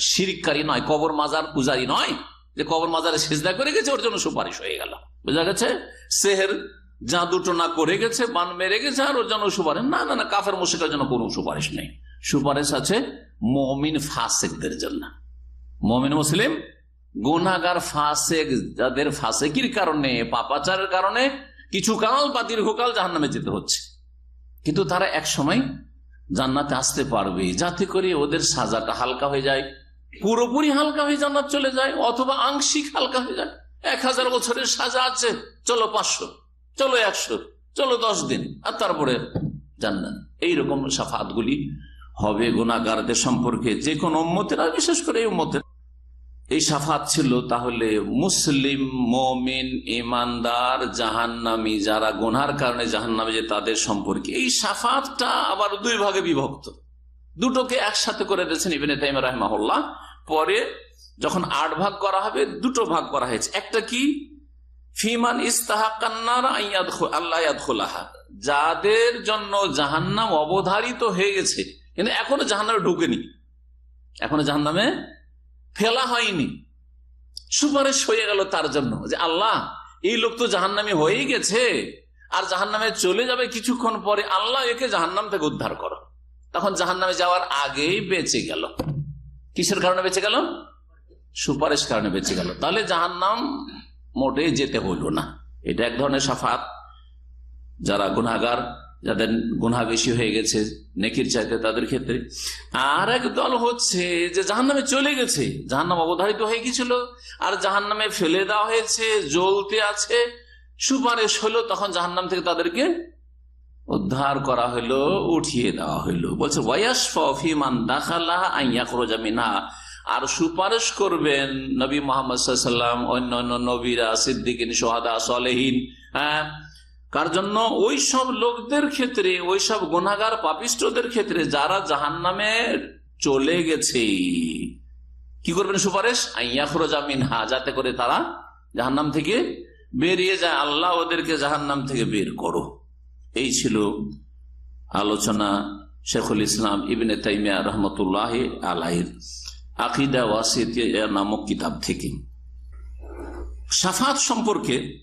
শিরিককারী নয়, কবর মাজার পূজারি নয়। যে কবর মাজারে সেজদা করে গেছে, ওর জন্য সুপারিশ হয়ে গেল। বোঝা গেছে? সেহের যা দুটো না করে গেছে, বান মেরে গেছে, আর ওর জন্য সুপারিশ। না না না, কাফের মুশিকের জন্য কোনো সুপারিশ নেই। সুপারিশ আছে মমিন ফাসেকদের জন্য। মমিন মুসলিম গুনাগার ফাসেক, যাদের ফাসেকির কারণে, পাপাচারের কারণে, কিছু কাল বা দীর্ঘকাল জাহান নামে যেতে হচ্ছে। কিন্তু তারা এক সময় জান্নাতে আসতে পারবে। যাতে করে ওদের সাজাটা হালকা হয়ে যায়, পুরোপুরি হালকা হয়ে জান্নাত চলে যায়, অথবা আংশিক হালকা হয়ে যায়। এক হাজার বছরের সাজা আছে, চলো পাঁচশো, চলো একশো, চলো দশ দিন, আর তারপরে জান্নাত। এইরকম সাফাত হবে গুণাগারদের সম্পর্কে। যে কোনো উম্মতের, বিশেষ করে এই উম্মতের এই সাফাত ছিল তাহলে মুসলিম, মমিন ইমানদার জাহান্নামি, যারা গোনার কারণে জাহান্নামে যে তাদের সম্পর্কে। এই সাফাতটা আবার দুই ভাগে বিভক্ত। দুটোকে একসাথে করে দিয়েছেন ইবেন তাইম রাহমাহুল্লাহ। পরে যখন আট ভাগ করা হবে, দুটো ভাগ করা হয়েছে। একটা কি? ফিমান ইস্তাহাকান্নার আল্লাহ যাদের জন্য জাহান্নাম অবধারিত হয়ে গেছে, কিন্তু এখনও জাহান্নামে ঢুকেনি। এখনও জাহান্নামে ফেলা হয়নি। সুপারিশ হয়ে গেল তার জন্য যে, আল্লাহ, এই লোক তো জাহান্নামি হয়েই গেছে। আর জাহান্নামে চলে যাবে কিছুক্ষণ পরে আল্লাহ একে জাহান্নাম থেকে উদ্ধার করো। তখন জাহান্নামে যাওয়ার আগেই বেঁচে গেল। কিসের কারণে বেঁচে গেল? সুপারিশ কারণে বেঁচে গেল। তাহলে জাহান্নাম মোটে যেতে হইল না। এটা এক ধরনের সাফাত। যারা গুনাগার যাদের গুনা বেশি হয়ে গেছে, নেকির চাইতে তাদের ক্ষেত্রে। আর এক দল হচ্ছে যে জাহান নামে চলে গেছে জাহান নাম অবধারিত হয়ে গেছিল আর জাহান নামে ফেলে দেওয়া হয়েছে, জ্বলতে আছে। সুপারিশ হলো, তখন জাহান নাম থেকে তাদেরকে উদ্ধার করা হলো, উঠিয়ে দেওয়া হইল বলছে ওয়াস ফিমান দাখালা আর সুপারিশ করবেন নবী মোহাম্মদ অন্য অন্য নবীরা, সিদ্দিকিন, সোহাদা, সলেহীন হ্যাঁ কার জন্য? ওই সব লোকদের ক্ষেত্রে ওই সব গুনাগার পাপিষ্টদের ক্ষেত্রে যারা জাহান নামে চলে গেছে। কি করবেন সুপারিশ? আইয়াফরোজামিন হা যাতে করে তারা জাহান্নাম থেকে বেরিয়ে যায়। আল্লাহ ওদেরকে জাহান্নাম থেকে বের করো। এই ছিল আলোচনা শেখুল ইসলাম ইবনে তাইমিয়া রহমতুল্লাহ আলাহির আকিদা ওয়াসিয়া নামক কিতাব থেকে। সাফাত সম্পর্কে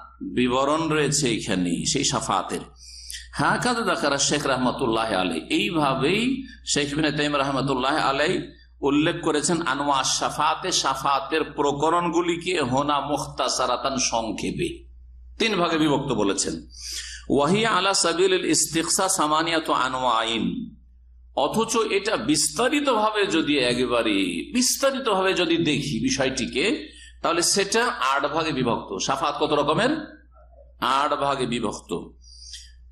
বিবরণ রয়েছে এখানে, সেই সাফাতের। হ্যাঁ কাদা দেখারা শেখ রহমতুল্লাহ আলাই। এইভাবেই শেখ বিন তাইম রহমতুল্লাহ আলাই উল্লেখ করেছেন আনোয়া সাফাতে, সাফাতের প্রকরণগুলিকে হোনা মুখতাসারাতান সংক্ষেপে। তিন ভাগে বিভক্ত বলেছেন। ওয়াহিয়া আলা সাবিল ইস্তিকসা সামানিয়াত আনোয়া আইন। অথচ এটা বিস্তারিত ভাবে যদি একেবারে বিস্তারিত ভাবে যদি দেখি বিষয়টিকে, তাহলে সেটা আট ভাগে বিভক্ত। সাফাত কত রকমের? আট ভাগে বিভক্ত।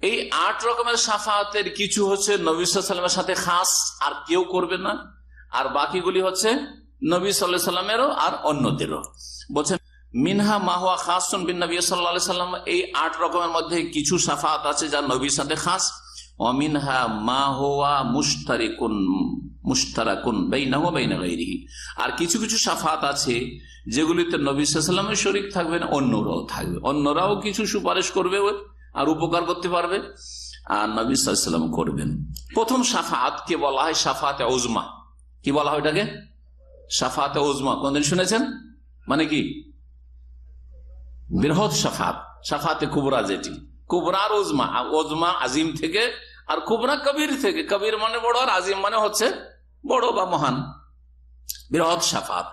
এই আট রকমের সাফাতের কিছু হচ্ছে নবী সাল্লামের সাথে খাস, আর কেউ করবে না। আর বাকিগুলি হচ্ছে নবী সাল্লাহ সাল্লামেরও আর অন্যদেরও। বলছেন, মিনহা মাহুয়া খাসন বিন নবী সাল্লা সাল্লাম এই আট রকমের মধ্যে কিছু সাফাত আছে যা নবীর সাথে খাস। অমিনহা মা হোয়া মুস্তারিকুন আর কিছু কিছু সাফাত আছে যেগুলিতে নবী শরিক থাকবেন, অন্যরাও থাকবে। অন্যরাও কিছু সুপারিশ করবে আর উপকার করতে পারবে, আর নবী করবেন। প্রথম সাফাতকে বলা হয় সাফাতে ওজমা কি বলা হয় ওটাকে? সাফাতে ওজমা কোনদিন শুনেছেন? মানে কি? বৃহৎ সাফাত। সাফাতে কুবরা যেটি। কুবরার ওজমা ওজমা আজিম থেকে, আর কুবরা কবির থেকে। কবির মানে বড় আর আজিম মানে হচ্ছে বড় বা মহান। বৃহৎ সাফাত।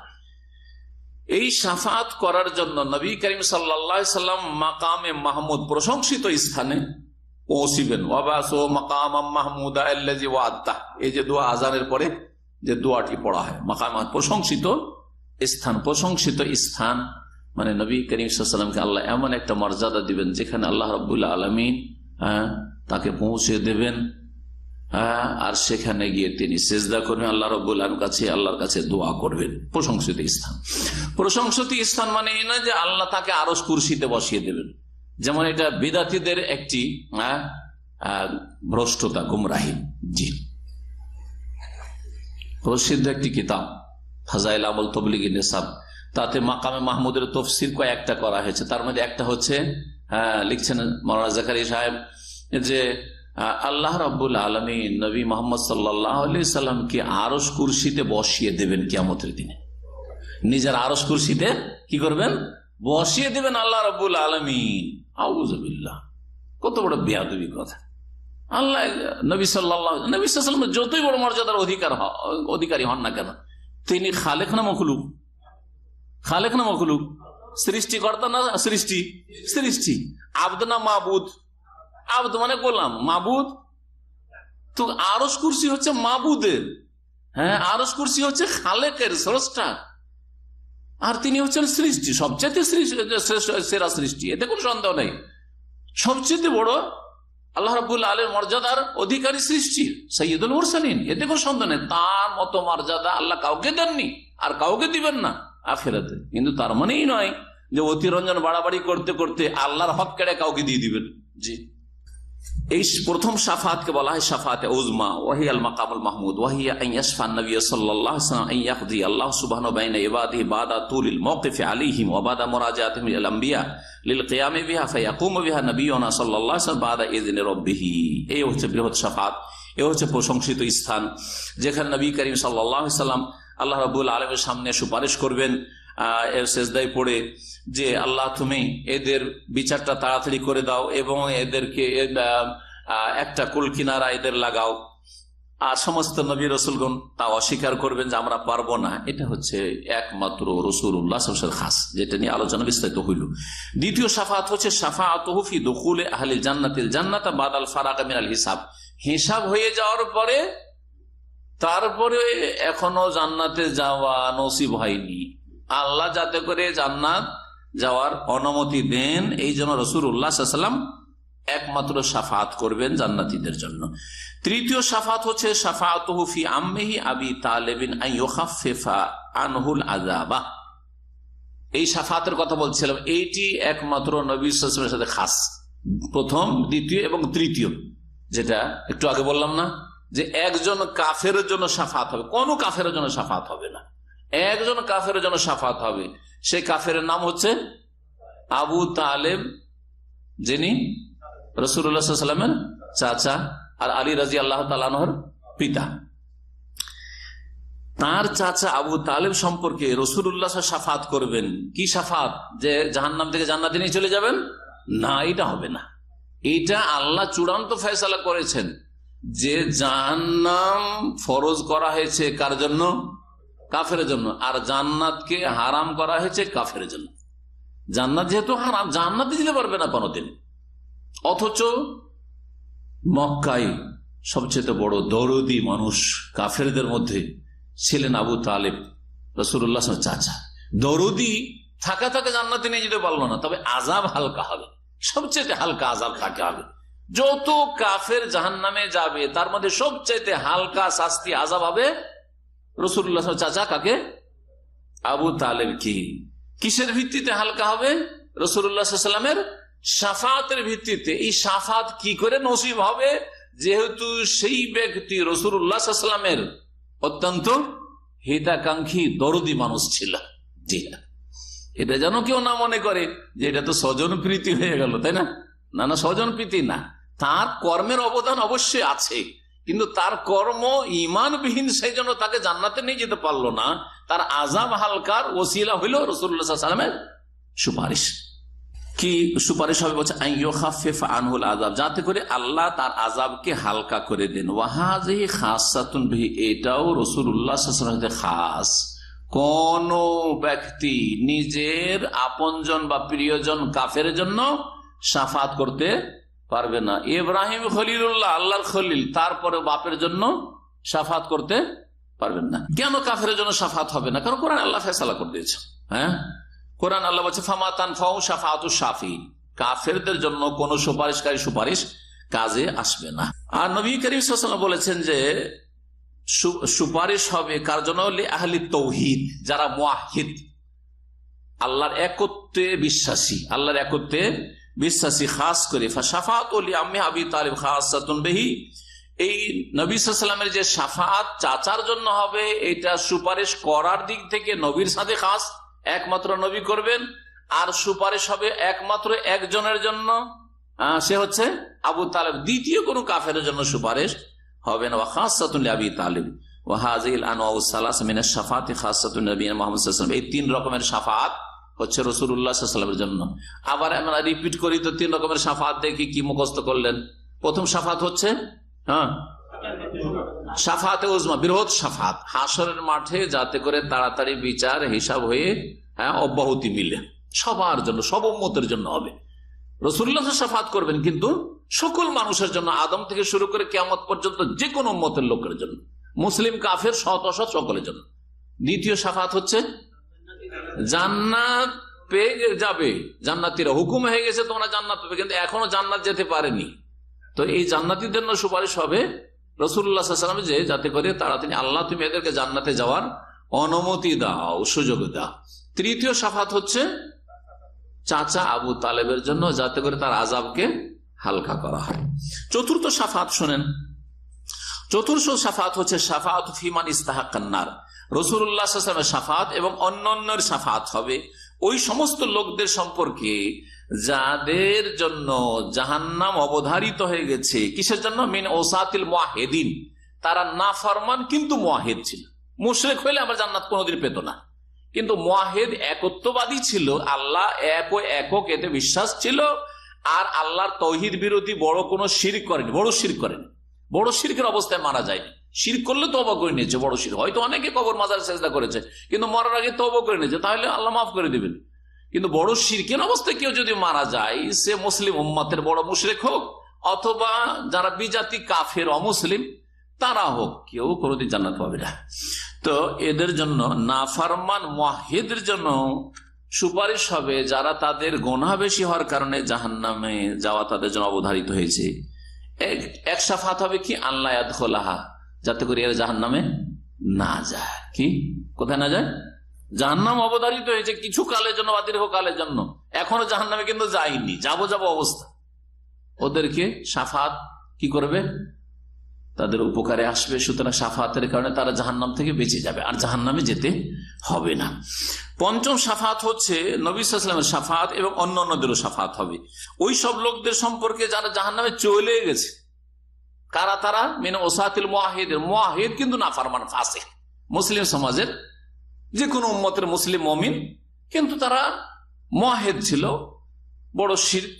এই সাফাত করার জন্য নবী করিম সাল্লাম মাকামে মাহমুদ প্রশংসিত স্থানে পৌঁছিবেন। এই যে দোয়া আজানের পরে যে দোয়াটি পড়া হয় মাকাম প্রশংসিত স্থান প্রশংসিত স্থান। মানে নবী করিম সাল্লামকে আল্লাহ এমন একটা মর্যাদা দিবেন যেখানে আল্লাহ রবুল্লা আলমিন তাকে পৌঁছে দেবেন। হ্যাঁ আর সেখানে গিয়ে তিনি সেজদা করবেন, আল্লাহ আলম কাছে, আল্লাহর কাছে দোয়া করবেন। প্রশংসিত স্থান। প্রশংসিত স্থান মানে এই নয় যে আল্লাহ তাকে আরও কুর্সিতে বসিয়ে দেবেন। যেমন এটা বিদাতিদের একটি ভ্রষ্টতা, গুমরাহি জি প্রসিদ্ধ একটি কিতাব, ফাজাইল আমল তবলিগি নেসাব তাতে মাকামে মাহমুদের তফসির কয়েকটা করা হয়েছে। তার মধ্যে একটা হচ্ছে হ্যাঁ লিখছেন মৌলানা জাকারি সাহেব যে আল্লাহ রব্বুল আলমী নবী মোহাম্মদ সাল্লাহ সাল্লামকে আরস কুরসিতে বসিয়ে দেবেন কিয়ামতের দিনে। নিজের আরস কুরসিতে কি করবেন? বসিয়ে দেবেন আল্লাহ আলমিন। আউজবিল্লাহ কত বড় বেয়াদবি কথা। আল্লাহ নবী সাল্লাহ নবী সাল্লাম যতই বড় মর্যাদার অধিকার অধিকারী হন না কেন, তিনি খালেক না মখলুক। খালেক না মখলুক। সৃষ্টিকর্তা না সৃষ্টি? সৃষ্টি। আব্দ না মাবুদ? আব্দ মানে গোলাম মাবুদ, তো আরস কুরসি হচ্ছে মাবুদের হ্যাঁ আরস কুরসি হচ্ছে খালেকের স্রষ্টা। আর তিনি হচ্ছেন সৃষ্টি সবচেয়ে সেরা সৃষ্টি। এতে কোন সন্দেহ নেই। সবচেয়ে বড় আল্লাহ রবুল্লা আলের মর্যাদার অধিকারী সৃষ্টি সৈয়দুল মুরসালিন। এতে কোন সন্দেহ নেই। তার মতো মর্যাদা আল্লাহ কাউকে দেননি, আর কাউকে দিবেন না আখেরাতে। কিন্তু তার মানেই নয় যে অতিরঞ্জন বাড়াবাড়ি করতে করতে আল্লাহর হক কেড়ে কাউকে দিয়ে দিবেন। জি। এই প্রথম সাফাতকে বলা হয় সাফাতে উজমা আল মাকামুল মাহমুদ, ওয়াহিয়া আইয়াসফান নবী সাল্লাল্লাহু আলাইহি ইয়াকদি আল্লাহ সুবহানাহু বাইনা ইবাদিহি বাদা তুলিল মাওকিফি আলাইহিম ওয়া বাদা মুরাজাতিহিম ইলাল আম্বিয়া লিল কিয়ামি বিহা ফায়াকুমু বিহা নবিয়ুনা সাল্লাল্লাহু আলাইহি ওয়াসাল্লাম বাদা ইযনি রাব্বিহি। এই হচ্ছে বৃহৎ সাফাত, এ হচ্ছে প্রশংসিত স্থান, যেখানে নবী করিম সাল্লাল্লাহু আলাইহি সাল্লাম আল্লাহ রাব্বুল আলামিনের সামনে সুপারিশ করবেন পড়ে যে, আল্লাহ, তুমি এদের বিচারটা তাড়াতাড়ি করে দাও এবং এদেরকে একটা কুল কিনারা এদের লাগাও। আর সমস্ত নবী রসুলগণ তা অস্বীকার করবেন যে, আমরা পারব না। এটা হচ্ছে একমাত্র রসুল খাস, যেটা নিয়ে আলোচনা বিস্তারিত হইল। দ্বিতীয় সাফাত হচ্ছে সাফা তহফি দখুলে আহলি জান্নাতিল জান্নাত বাদাল ফারাক মিনাল হিসাব। হিসাব হয়ে যাওয়ার পরে, তারপরে এখনও জান্নাতে যাওয়া নসিব হয়নি। আল্লাহ যাতে করে জান্নাত যাওয়ার অনুমতি দেন, এই জন্য রসুল উল্লাহাম একমাত্র সাফাত করবেন জান্নাতিদের জন্য। তৃতীয় সাফাত হচ্ছে সাফাত হুফি আম্মেহি আবি তালেবিন আনহুল আজাবা এই সাফাতের কথা বলছিলাম, এইটি একমাত্র নবী সাথে খাস। প্রথম, দ্বিতীয় এবং তৃতীয়, যেটা একটু আগে বললাম না, যে একজন কাফের জন্য সাফাত হবে, কোন কাফের জন্য সাফাত হবে না। একজন কাফের জন্য সাফাত হবে। সেই কাফের নাম হচ্ছে আবু তালেব, যিনি রসুরামের চাচা আর আলী রাজি আল্লাহ তালানহর পিতা। তার চাচা আবু তালেব সম্পর্কে রসুল্লাহ সাফাত করবেন। কি সাফাত? যে জাহান্নাম থেকে জান্নাতে নিয়ে চলে যাবেন? না, এটা হবে না। এটা আল্লাহ চূড়ান্ত ফয়সালা করেছেন। যে জাহান্নাম ফরজ করা হয়েছে কার জন্য? কাফের জন্য। আর জান্নাতকে হারাম করা হয়েছে কাফের জন্য। জান্নাত যেহেতু হারাম, জান্নাতে দিতে পারবে না কোনোদিন। অথচ মক্কাই সবচেয়ে বড় দরদি মানুষ কাফেরদের মধ্যে ছিলেন আবু তালেব রসুল্লাহ চাচা, দরদি থাকা থাকা জান্নাতে নিয়ে যেতে পারল না, তবে আজাব হালকা হবে। সবচেয়ে হালকা আজাব থাকে হবে। যত কাফের জাহান নামে যাবে, তার মধ্যে সবচাইতে হালকা শাস্তি আজাব হবে রসুল্লাহ চাচা, কাকে? আবু তালেব কি? কিসের ভিত্তিতে হালকা হবে? রসুল্লাহামের সাফাতের ভিত্তিতে। এই সাফাত কি করে নসিব হবে? যেহেতু সেই ব্যক্তি রসুল্লাহামের অত্যন্ত হিতাকাঙ্ক্ষী, দরদি মানুষ ছিল। এটা যেন কেউ না মনে করে যে এটা তো স্বজন প্রীতি হয়ে গেল, তাই না? না না, স্বজন প্রীতি না। তার কর্মের অবদান অবশ্যই আছে। কিন্তু তার কর্ম ইমানবিহীন সেই জন্য তাকে জান্নাতে নিয়ে যেতে পারল না। তার আজাব হালকার ওসিলা হইল রসুল্লাহ সাল্লামের সুপারিশ। কি সুপারিশ হবে? বলছে আনহুল আজাব যাতে করে আল্লাহ তার আজাবকে হালকা করে দেন। ওয়াহাজি খাসাতুন এটাও রসুল্লাহ খাস। কোন ব্যক্তি নিজের আপনজন বা প্রিয়জন কাফের জন্য সাফাত করতে পারবে না। ইব্রাহিম খলিলুল্লাহ, আল্লাহর খলিল তারপরে বাপের জন্য সাফাত করতে পারবেন না। কেন কাফের জন্য সাফাত হবে না? কারণ কোরআন আল্লাহ ফেসলা করে দিয়েছে। হ্যাঁ? কোরআন আল্লাহ বলছে, ফামাতান ফাউ সাফাতু সাফি। কাফেরদের জন্য কোন সুপারিশকারী সুপারিশ কাজে আসবে না। আর নবী করিম বলেছেন যে সুপারিশ হবে কার জন্য? আহলি তৌহিদ, যারা মোয়াহিদ আল্লাহর একত্রে বিশ্বাসী, আল্লাহর একত্রে বিশ্বাসী খাস করে সাফাত আবি তালিব খাসাতুন বেহি। এই নবী নবীলামের যে সাফাত চাচার জন্য হবে, এটা সুপারিশ করার দিক থেকে নবীর সাথে খাস, একমাত্র নবী করবেন। আর সুপারিশ হবে একমাত্র একজনের জন্য সে হচ্ছে আবু তালেব। দ্বিতীয় কোন কাফের জন্য সুপারিশ হবে না। খাসাতুল আবি তালিব। ওয়াহাজিল আনোয়াউসালাস মিনা সাফাত খাসাতুল নবী মোহাম্মদ এই তিন রকমের সাফাত হচ্ছে রসুল্লাহামের জন্য। আবার আমরা রিপিট করি তো তিন রকমের সাফাত দেখি কি মুখস্থ করলেন। প্রথম সাফাত হচ্ছে হ্যাঁ? সাফাতে উজমা, বৃহৎ সাফাত। হাসরের মাঠে যাতে করে তাড়াতাড়ি বিচার, হিসাব হয়ে হ্যাঁ অব্যাহতি মিলে। সবার জন্য, সব উম্মতের জন্য হবে। রসুল্লাহ সাফাত করবেন কিন্তু সকল মানুষের জন্য, আদম থেকে শুরু করে কেমত পর্যন্ত যে কোনো উম্মতের লোকের জন্য। মুসলিম, কাফের শত অসৎ সকলের জন্য। দ্বিতীয় সাফাত হচ্ছে জান্নাত পেয়ে যাবে। জান্নাতিরা হুকুম হয়ে গেছে, তোমরা জান্নাত পাবে। কিন্তু এখনও জান্নাত যেতে পারেনি। তো এই জান্নাতির জন্য সুপারিশ হবে রসুল্লাহাম যে যাতে করে তারা তিনি আল্লাহ, তুমি এদেরকে জান্নাতে যাওয়ার অনুমতি দাও, সুযোগ দাও। তৃতীয় সাফাত হচ্ছে চাচা আবু তালেবের জন্য যাতে করে তার আজাবকে হালকা করা হয়। চতুর্থ সাফাত শোনেন। চতুর্থ সাফাত হচ্ছে সাফাত ফিমান ইস্তাহাকান্নার রসুল্লাহ সাফাত এবং অন্যান্যের সাফাত হবে। ওই সমস্ত লোকদের সম্পর্কে যাদের জন্য জাহান্নাম অবধারিত হয়ে গেছে, কিসের জন্য? মিন ওসাতিল মোয়াহেদিন। তারা না ফরমান কিন্তু মোয়াহেদ ছিল। মুশরেক হইলে আমার জান্নাত কোনোদিন পেত না। কিন্তু মোয়াহেদ একত্ববাদী ছিল, আল্লাহ এক ও একক এতে বিশ্বাস ছিল, আর আল্লাহর তহিদ বিরোধী বড় কোনো শির করেনি, বড় শির করেন। বড় শিরকের অবস্থায় মারা যায়নি। শির করলে তো অবাক করে নিয়েছে, বড় শির। হয়তো অনেকে কবর মাজার চেষ্টা করেছে, কিন্তু মরার আগে তো অবাক করে নিয়েছে, তাহলে আল্লাহ মাফ করে দিবেন। কিন্তু বড় শিরকের অবস্থায় কেউ যদি মারা যায়, সে মুসলিম উম্মাতের বড় মুশরেক হোক, অথবা যারা বিজাতি কাফের, অমুসলিম, তারা হোক, কেউ কোনোদিন জান্নাত পাবে না। তো এদের জন্য, নাফারমান মাহিদের জন্য সুপারিশ হবে, যারা তাদের গোনা বেশি হওয়ার কারণে জাহান নামে যাওয়া তাদের জন্য অবধারিত হয়েছে। এক সাফাত হবে কি? আল্লাহ খোলাহা যাতে করে এরা জাহান নামে না যায়। কি? কোথায় না যায়? জাহান্নাম অবধারিত হয়েছে কিছু কালের জন্য বা দীর্ঘ কালের জন্য। এখনও জাহান নামে কিন্তু যায়নি। যাব যাব অবস্থা। ওদেরকে সাফাত কি করবে? তাদের উপকারে আসবে, সুতরাং সাফাতের কারণে তারা জাহান্নাম থেকে বেঁচে যাবে, আর জাহান্নামে যেতে হবে না। পঞ্চম সাফাত হচ্ছে নবীলামের সাফাত এবং অন্য অন্যদেরও সাফাত হবে। ওই সব লোকদের সম্পর্কে যারা জাহান্নামে চলে গেছে কারা তারা? মেনে ওসাতিল মোয়াহিদের মোয়াহিদ কিন্তু না ফারমান ফাঁসে মুসলিম সমাজের যে কোনো উম্মতের মুসলিম মমিন। কিন্তু তারা মোয়াহেদ ছিল, বড় শির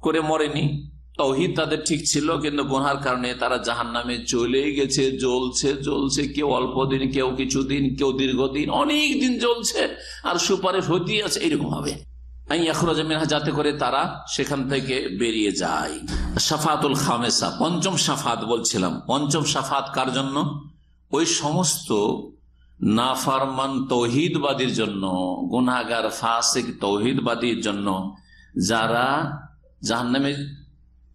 করে মরেনি। তহিদ তাদের ঠিক ছিল, কিন্তু গোনার কারণে তারা জাহান নামে চলে গেছে, জ্বলছে জ্বলছে। কেউ অল্প দিন, কেউ কিছুদিন কেউ দীর্ঘদিন, অনেক দিন জ্বলছে। আর সুপারিশ হতেই আছে, এরকম হবে। যাতে করে তারা সেখান থেকে বেরিয়ে যায়। সাফাতুল খামেসা, পঞ্চম সাফাত বলছিলাম। পঞ্চম সাফাত কার জন্য? ওই সমস্ত নাফারমান তৌহিদবাদীর জন্য গুনাগার ফাসিক তৌহিদবাদীর জন্য যারা জাহান্নামে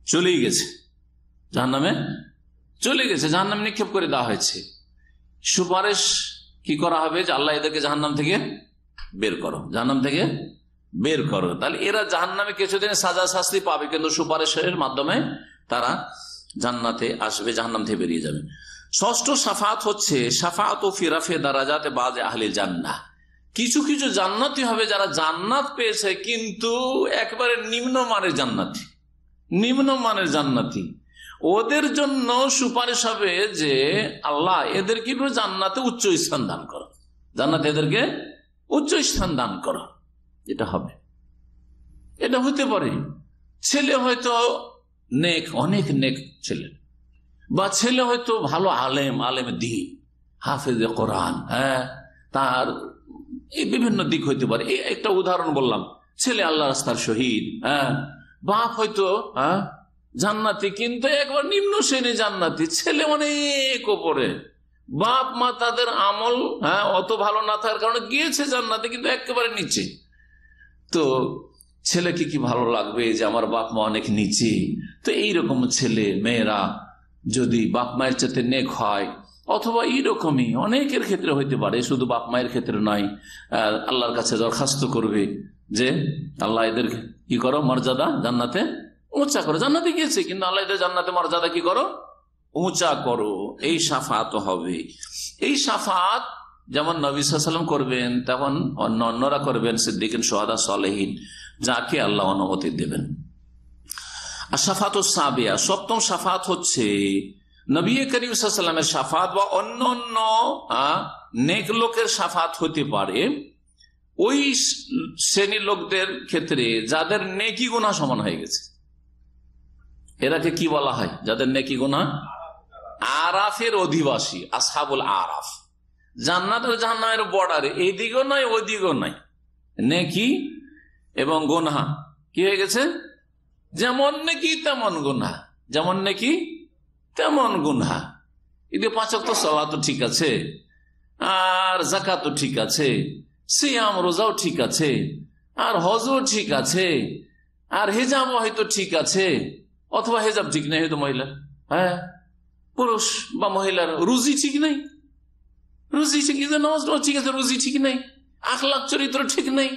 চলেই গেছে। জাহান্নামে চলে গেছে, জাহান্নামে নিক্ষেপ করে দেওয়া হয়েছে। সুপারিশ কি করা হবে যে আল্লাহ এদেরকে জাহান্নাম থেকে বের করো? জাহান্নাম থেকে বের করো। তাহলে এরা জাহান্নামে কিছুদিন সাজা শাস্তি পাবে, কিন্তু সুপারিশের মাধ্যমে তারা জান্নাতে আসবে, জাহান্নাম থেকে বেরিয়ে যাবে। ষষ্ঠ সাফাত হচ্ছে সাফাত ও ফিরাফে দারাজাতে বাজে আহলে জান্না কিছু কিছু জান্নাতি হবে যারা জান্নাত পেয়েছে, কিন্তু একবারে নিম্নমানের জান্নাতি। নিম্নমানের জান্নাতি। ওদের জন্য সুপারিশ হবে যে, আল্লাহ এদের কি জান্নাতে উচ্চ স্থান দান করো। জান্নাতে এদেরকে উচ্চ স্থান দান করো। এটা হবে। এটা হতে পারে ছেলে হয়তো নেক, অনেক নেক ছেলে। বা ছেলে হয়তো ভালো আলেম আলেম দি হাফেজে কোরআন হ্যাঁ তার এই বিভিন্ন দিক হইতে পারে। এই একটা উদাহরণ বললাম, ছেলে আল্লাহ রাস্তার শহীদ হ্যাঁ বাপ হয়তো হ্যাঁ জান্নাতি, কিন্তু একবার নিম্ন শ্রেণি জান্নাতি, ছেলে অনেক ওপরে। বাপ মা তাদের আমল হ্যাঁ অত ভালো না থাকার কারণে গিয়েছে জান্নাতে, কিন্তু একেবারে নিচে। তো ছেলেকে কি ভালো লাগবে যে আমার বাপ মা অনেক নিচে? তো এইরকম ছেলে, মেয়েরা যদি বাপ মায়ের চাতে নেক হয়, অথবা এইরকমই অনেকের ক্ষেত্রে হইতে পারে, শুধু বাপ মায়ের ক্ষেত্রে নয় আল্লাহর কাছে দরখাস্ত করবে যে আল্লাহ এদের কি করো, মর্যাদা জান্নাতে উঁচা করো। জান্নাতে গিয়েছে, কিন্তু আল্লাহ এদের জান্নাতে মর্যাদা কি করো? উঁচা করো। এই সাফাত হবে। এই সাফাত যেমন নবী সাল্লাম করবেন, তেমন অন্য অন্যরা করবেন, সিদ্দিকিন, সোহাদা, সালেহীন, যাকে আল্লাহ অনুমতি দেবেন। আর সাফাত সাবিয়া, সপ্তম সাফাত হচ্ছে নবী করিম সাল্লামের সাফাত বা অন্য অন্য নেক লোকের সাফাত হতে পারে। ওই শ্রেণির লোকদের ক্ষেত্রে যাদের নেকি গুণা সমান হয়ে গেছে। এরাকে কি বলা হয়? যাদের নেকি গুণা আরাফের অধিবাসী, আসহাবুল আরাফ। জান্নাত আর জাহান্নামের বর্ডারে এইদিকেও নয়, ওইদিকেও নয়। নেকি এবং গোনা কি হয়ে গেছে? যেমন নেকি, তেমন গুনা যেমন নেকি, তেমন গুনহা। ঈদে পাঁচক তো সলা তো ঠিক আছে, আর জাকাত তো ঠিক আছে, সিয়াম, রোজাও ঠিক আছে, আর হজও ঠিক আছে, আর হেজাবও হয়তো ঠিক আছে, অথবা হেজাব ঠিক নেই, হয়তো মহিলা। হ্যাঁ পুরুষ বা মহিলার রুজি ঠিক নেই। রুজি ঠিক নামাজটাও ঠিক আছে, রুজি ঠিক নেই। আখলাখ চরিত্র ঠিক নেই।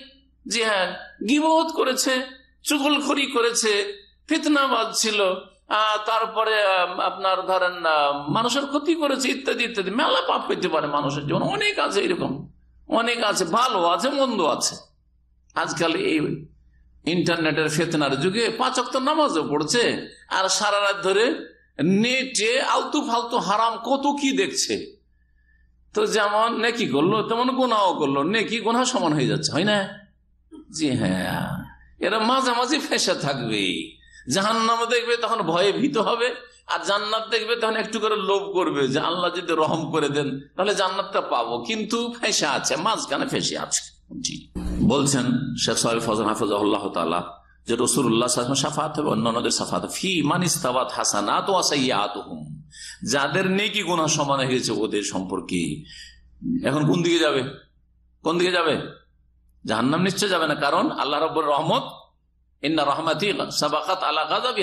জি হ্যাঁ গিবত করেছে, চুগলখড়ি করেছে ফিতনাবাদ ছিল। তারপরে আপনার ধরেন মানুষের ক্ষতি করেছে, ইত্যাদি ইত্যাদি। মেলা পাপ পেতে পারে মানুষের জীবন। অনেক আছে এরকম। অনেক আছে, ভালো আছে, মন্দ আছে। আজকাল এই ইন্টারনেটের ফেতনার যুগে পাঁচক তো নামাজও পড়ছে, আর সারা রাত ধরে নেটে আলতু ফালতু হারাম কত কি দেখছে। তো যেমন নেকি করল, তেমন গুনাও করল। নেকি গুনা সমান হয়ে যাচ্ছে, হয় না? জি হ্যাঁ। এরা মাঝামাঝি ফেসে থাকবে। জাহান নামে দেখবে তখন ভয়ে ভীত হবে, আর জান্নাত দেখবে তখন একটু করে লোভ করবে যে আল্লাহ যদি রহম করে দেন, তাহলে জান্নাতটা পাবো। কিন্তু ফেসে আছে, মাঝখানে ফেসে আছে। জি। বলছেন শেখ সাহেব ফজল হাফিজ আল্লাহ তালা যে রসুল্লাহ সাফাত হবে, অন্যান্যদের সাফাত ফি মানিস্তাবাত হাসানাত ওয়াসাইয়াত হুম যাদের নেকি গুণা সমান হয়ে গেছে, ওদের সম্পর্কে এখন কোন দিকে যাবে? কোন দিকে যাবে? জাহান্নাম নিশ্চয় যাবে না, কারণ আল্লাহ রব্বর রহমত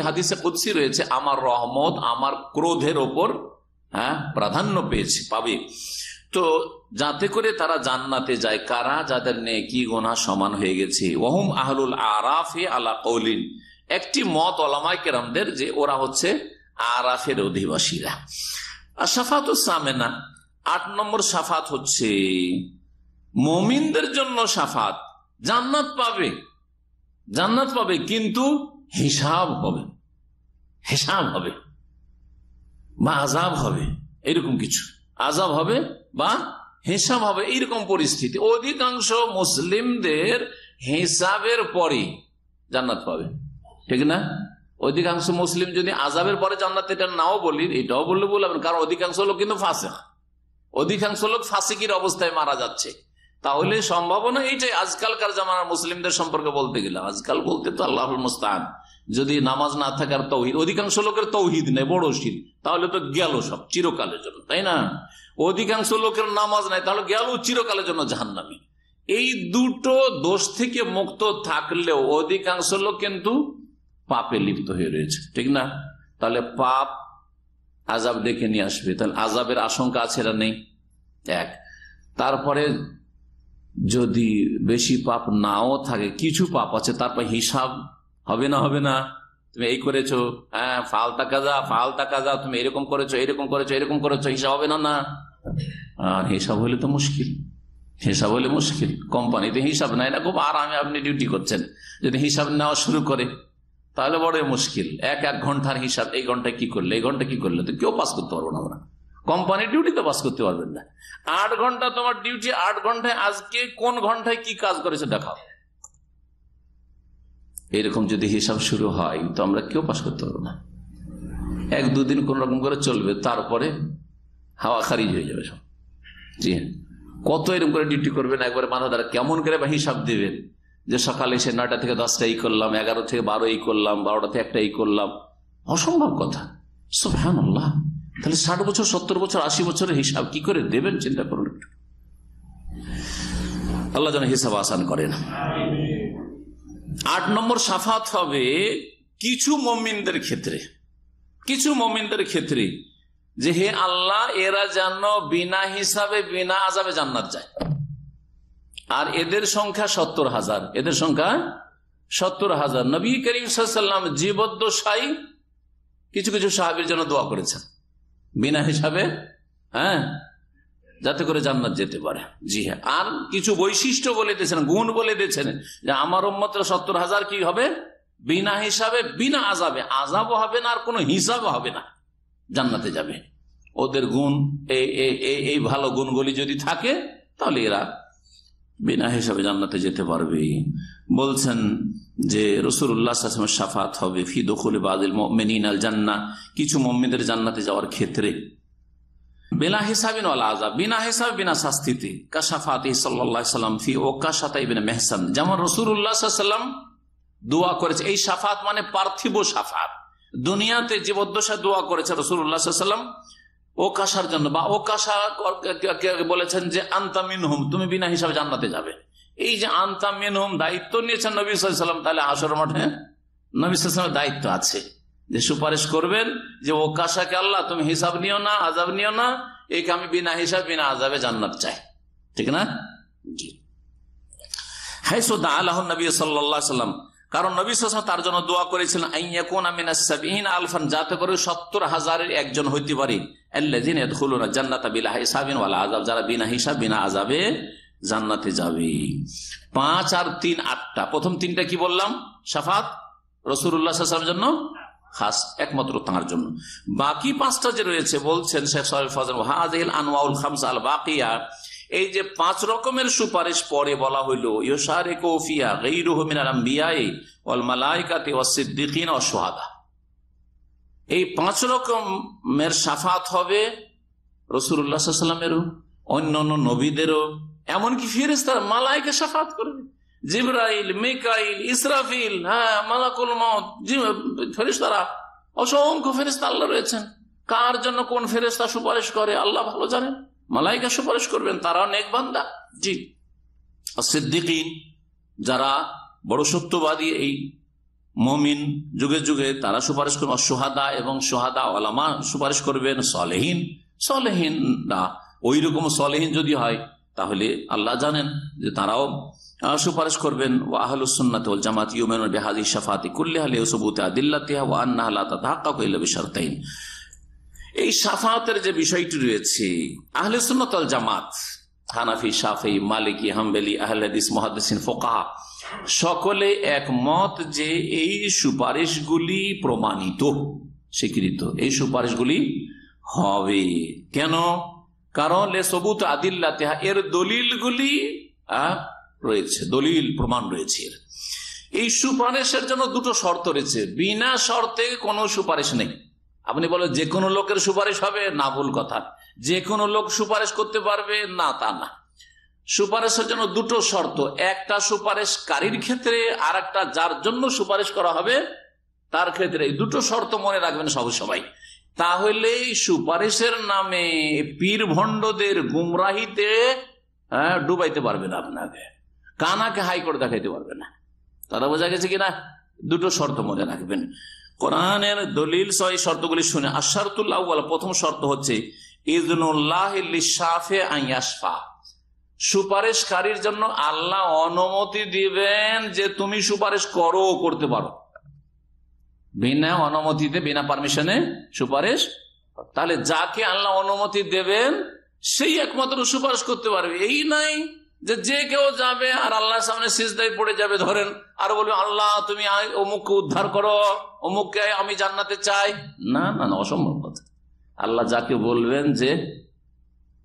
হাদিসে কুদসি রয়েছে, আমার রহমত আমার ক্রোধের ওপর হ্যাঁ প্রাধান্য পেয়েছে, পাবে। তো যাতে করে তারা জান্নাতে যায়, কারা? যাদের নেকি গোনা সমান হয়ে গেছে। ওহম আহলুল আরাফে আলা কৌলিন। একটি মত ওলামাই কেরামদের যে ওরা হচ্ছে আরাফের অধিবাসীরা। আর সাফাত সামেনা, আট নম্বর সাফাত হচ্ছে, মমিনদের জন্য সাফাত, জান্নাত পাবে। জান্নাত পাবে, কিন্তু হিসাব হবে। হিসাব হবে। বা আজাব হবে, এরকম কিছু। আজাব হবে বা হিসাব হবে এইরকম পরিস্থিতি। অধিকাংশ মুসলিমদের হিসাবের পরে জান্নাত পাবে। ঠিক না? অধিকাংশ মুসলিম যদি আজাবের পরে জান্নাত, এটা নাও বলি, এটাও বললে বলবেন কারণ অধিকাংশ লোক কিন্তু ফাঁসে অধিকাংশ লোক ফাঁসিকির অবস্থায় মারা যাচ্ছে। তাহলে সম্ভাবনা এইটাই, আজকালকার জামানার মুসলিমদের সম্পর্কে বলতে গেলে আজকাল বলতে তো আল্লাহ মুস্তান যদি নামাজ না থাকার তৌহিদ, অধিকাংশ লোকের তৌহিদ নেই, বড় শির। তাহলে তো গেল সব, চিরকালের জন্য, তাই না? অধিকাংশ লোকের নামাজ নাই, তাহলে গেল চিরকালের জন্য জাহান্নামি। এই দুটো দোষ থেকে মুক্ত থাকলেও অধিকাংশ লোক কিন্তু পাপে লিপ্ত হয়ে রয়েছে, ঠিক না? তাহলে পাপ আজাব দেখে নিয়ে আসবে, তাহলে আজাবের আশঙ্কা আছে এরা নেই? এক। তারপরে যদি বেশি পাপ নাও থাকে, কিছু পাপ আছে, তারপর হিসাব হবে না হবে না? তুমি এই করেছ হ্যাঁ ফালতা কাজা ফালতা কাজা, তুমি এরকম করেছ এরকম করেছ এরকম করেছ, হিসাব হবে না না? আর হিসাব হলে তো মুশকিল, হিসাব হলে মুশকিল। কোম্পানিতে হিসাব নেয় না, খুব আরামে আপনি ডিউটি করছেন। যদি হিসাব নেওয়া শুরু করে, তাহলে বড় মুশকিল। এক এক ঘণ্টার হিসাব, এই ঘন্টায় কি করলে, এই ঘণ্টা কি করলে, তো কেউ পাস করতে পারব না আমরা। কোম্পানির ডিউটিতে পাস করতে পারবেন না। আট ঘণ্টা তোমার ডিউটি আট ঘন্টায় আজকে কোন ঘন্টায় কি কাজ করেছে দেখাও। এরকম যদি হিসাব শুরু হয়, তো আমরা কেউ পাশ করতে পারব না। এক দুদিন কোন রকম করে চলবে, তারপরে হাওয়া খারিজ হয়ে যাবে সব। জি হ্যাঁ। কত এরকম করে ডিউটি করবেন, একবারে মাথা দ্বারা কেমন করে বা হিসাব দেবেন? যে সকালে এসে নয়টা থেকে দশটা এই করলাম, এগারো থেকে বারো এই করলাম, বারোটা থেকে একটা এই করলাম। অসম্ভব কথা। সব হ্যাঁ আল্লাহ তাহলে ষাট বছর, সত্তর বছর, আশি বছরের হিসাব কি করে দেবেন, চিন্তা করুন একটু। আল্লাহ যেন হিসাব আসান করেন। আট নম্বর সাফাত হবে কিছু মমিনদের ক্ষেত্রে। কিছু মমিনদের ক্ষেত্রে যে হে আল্লাহ, এরা যেন বিনা হিসাবে, বিনা আজাবে জান্নাত যায়। আর এদের সংখ্যা সত্তর হাজার। এদের সংখ্যা সত্তর হাজার। নবী করিম সাল্লাম জীবদ্দশাই কিছু কিছু সাহাবির জন্য দোয়া করেছেন। বিনা হিসাবে হ্যাঁ? যাতে করে জান্নাত যেতে পারে। জি হ্যাঁ। আর কিছু বৈশিষ্ট্য বলে দিয়েছেন, গুণ বলে দিয়েছেন, যে আমার উম্মত সত্তর হাজার কি হবে? বিনা হিসাবে, বিনা আজাবে আজাবও হবে না আর কোনো হিসাবও হবে না। জান্নাতে যাবে। ওদের গুণ এই ভালো গুণগুলি যদি থাকে, তাহলে এরা বিনা হিসাবে জান্নাতে যেতে পারবে। বলছেন যে রসুল্লাহ সাফাত হবে। ফি দখলে বাদিল মেনিন আল জান্না কিছু মম্মিদের জান্নাতে যাওয়ার ক্ষেত্রে বিনা আজাব বিনা হিসাবে বিনা শাস্তিতে। কাসাফাত সাল্লাম ফি ও কাসাতাই বিনা মেহসান। যেমন রসুল্লাহ সাল্লাম দোয়া করেছে। এই সাফাত মানে পার্থিব সাফাত দুনিয়াতে জীবদ্দশা দোয়া করেছে রসুল্লাহ সাল্লাম। ও কাসার জন্য বা ও কাসা বলেছেন যে আন্তামিন হুম তুমি বিনা হিসাবে জান্নাতে যাবে। এই যে আন্তামিন হুম দায়িত্ব নিয়েছেন নবী সাল্লাম, তাহলে আসর মাঠে নবী সাল্লামের দায়িত্ব আছে। যে সুপারিশ করবেন যে, ও কাসাকে আল্লাহ, তুমি হিসাব নিও না আজাব নিও না, একে আমি বিনা হিসাব, বিনা আজাবে জান্নাত চাই। ঠিক না? জি। হ্যাঁ সোদা আল্লাহ নবী সাল্লাম কারণ নবী সাল্লাম তার জন্য দোয়া করেছিলেন আইয়াকুন আমিনা সাবিহিন আলফান যাতে করে সত্তর হাজারের একজন হইতে পারি। জান্নাতা যারা বিনা বিনা জান্নাতে যাবে। পাঁচ আর তিন আটটা। প্রথম তিনটা কি বললাম? সাফাত? রসুল্লাহ জন্য খাস একমাত্র তাঁর জন্য। বাকি পাঁচটা যে রয়েছে, বলছেন শেখ সাহেব আনোয়াউল খামস আল বাকিয়া এই যে পাঁচ রকমের সুপারিশ পরে বলা হইল ইয়সারে কৌফিয়া গইরুহমিনারাম্বিয়াইকাতে অসিদ্দিকিন অসহাদা এই পাঁচ রকমের সাফাত হবে রসুল্লাহামেরও অন্য অন্য নবীদেরও, এমনকি ফিরেস্তার মালাইকে সাফাত করবে। জিব্রাইল, মেকাইল, ইসরাফিল হ্যাঁ মালাকুল মত ফেরিস্তারা অসংখ্য ফেরিস্তা আল্লাহ রয়েছেন। কার জন্য কোন ফেরিস্তা সুপারিশ করে আল্লাহ ভালো জানেন? মালাইকা সুপারিশ করবেন, তারাও নেক বান্দা। জি। সিদ্দিকিন যারা বড় সত্যবাদী, এই মমিন যুগে যুগে, তারা সুপারিশ করবেন সোহাদা এবং সোহাদা ওলামা সুপারিশ করবেন, সলেহীন। সলেহীনরা ওই রকম সলেহীন যদি হয়, তাহলে আল্লাহ জানেন যে তারাও সুপারিশ করবেন ও আহলুসন্নাত জামাত ইউমেন বেহাদি শাফাতি কুল্লি আলী সবুতে আদিল্লাতিহা ও আন্না তাহাক্কা কইল বিশারতাইন। এই সাফাতের যে বিষয়টি রয়েছে, আহলে সুন্নতল জামাত, হানাফি সাফি মালিকি, হাম্বেলি আহলাদিস মহাদিন ফোকাহ, সকলে একমত যে এই সুপারিশগুলি প্রমাণিত, স্বীকৃত। এই সুপারিশগুলি হবে। কেন? কারণ লে সবুত আদিল্লা তেহা এর দলিলগুলি রয়েছে, দলিল প্রমাণ রয়েছে এই সুপারিশের জন্য দুটো শর্ত রয়েছে। বিনা শর্তে কোনো সুপারিশ নেই। আপনি বলেন, যে কোনো লোকের সুপারিশ হবে, না ভুল কথা। যে কোনো লোক সুপারিশ করতে পারবে, না তা না। সুপারিশের জন্য দুটো শর্ত। একটা সুপারিশকারীর ক্ষেত্রে আর একটা যার জন্য সুপারিশ করা হবে, তার ক্ষেত্রে এই দুটো শর্ত মনে রাখবেন সব সবাই তাহলে সুপারিশের নামে পীর ভণ্ডদের গুমরাহিতে হ্যাঁ ডুবাইতে পারবে না আপনাকে। কানাকে হাইকোর্ট দেখাইতে পারবে না। তারা বোঝা গেছে কিনা? দুটো শর্ত মনে রাখবেন। কোরআনের দলিল সহি শর্তগুলি শুনে আশারতুল্লাহ প্রথম শর্ত হচ্ছে সুপারিশকারীর জন্য আল্লাহ অনুমতি দিবেন যে তুমি সুপারিশ করো, করতে পারো। বিনা অনুমতিতে, বিনা পারমিশনে সুপারিশ তাহলে যাকে আল্লাহ অনুমতি দেবেন, সেই একমাত্র সুপারিশ করতে পারবে। এই নাই যে যে কেউ যাবে আর আল্লাহর সামনে সিজদায় পড়ে যাবে, ধরেন, আর বলবে, আল্লাহ, তুমি অমুককে উদ্ধার করো, অমুককে আমি জান্নাতে চাই। না না না, অসম্ভব কথা। আল্লাহ যাকে বলবেন যে,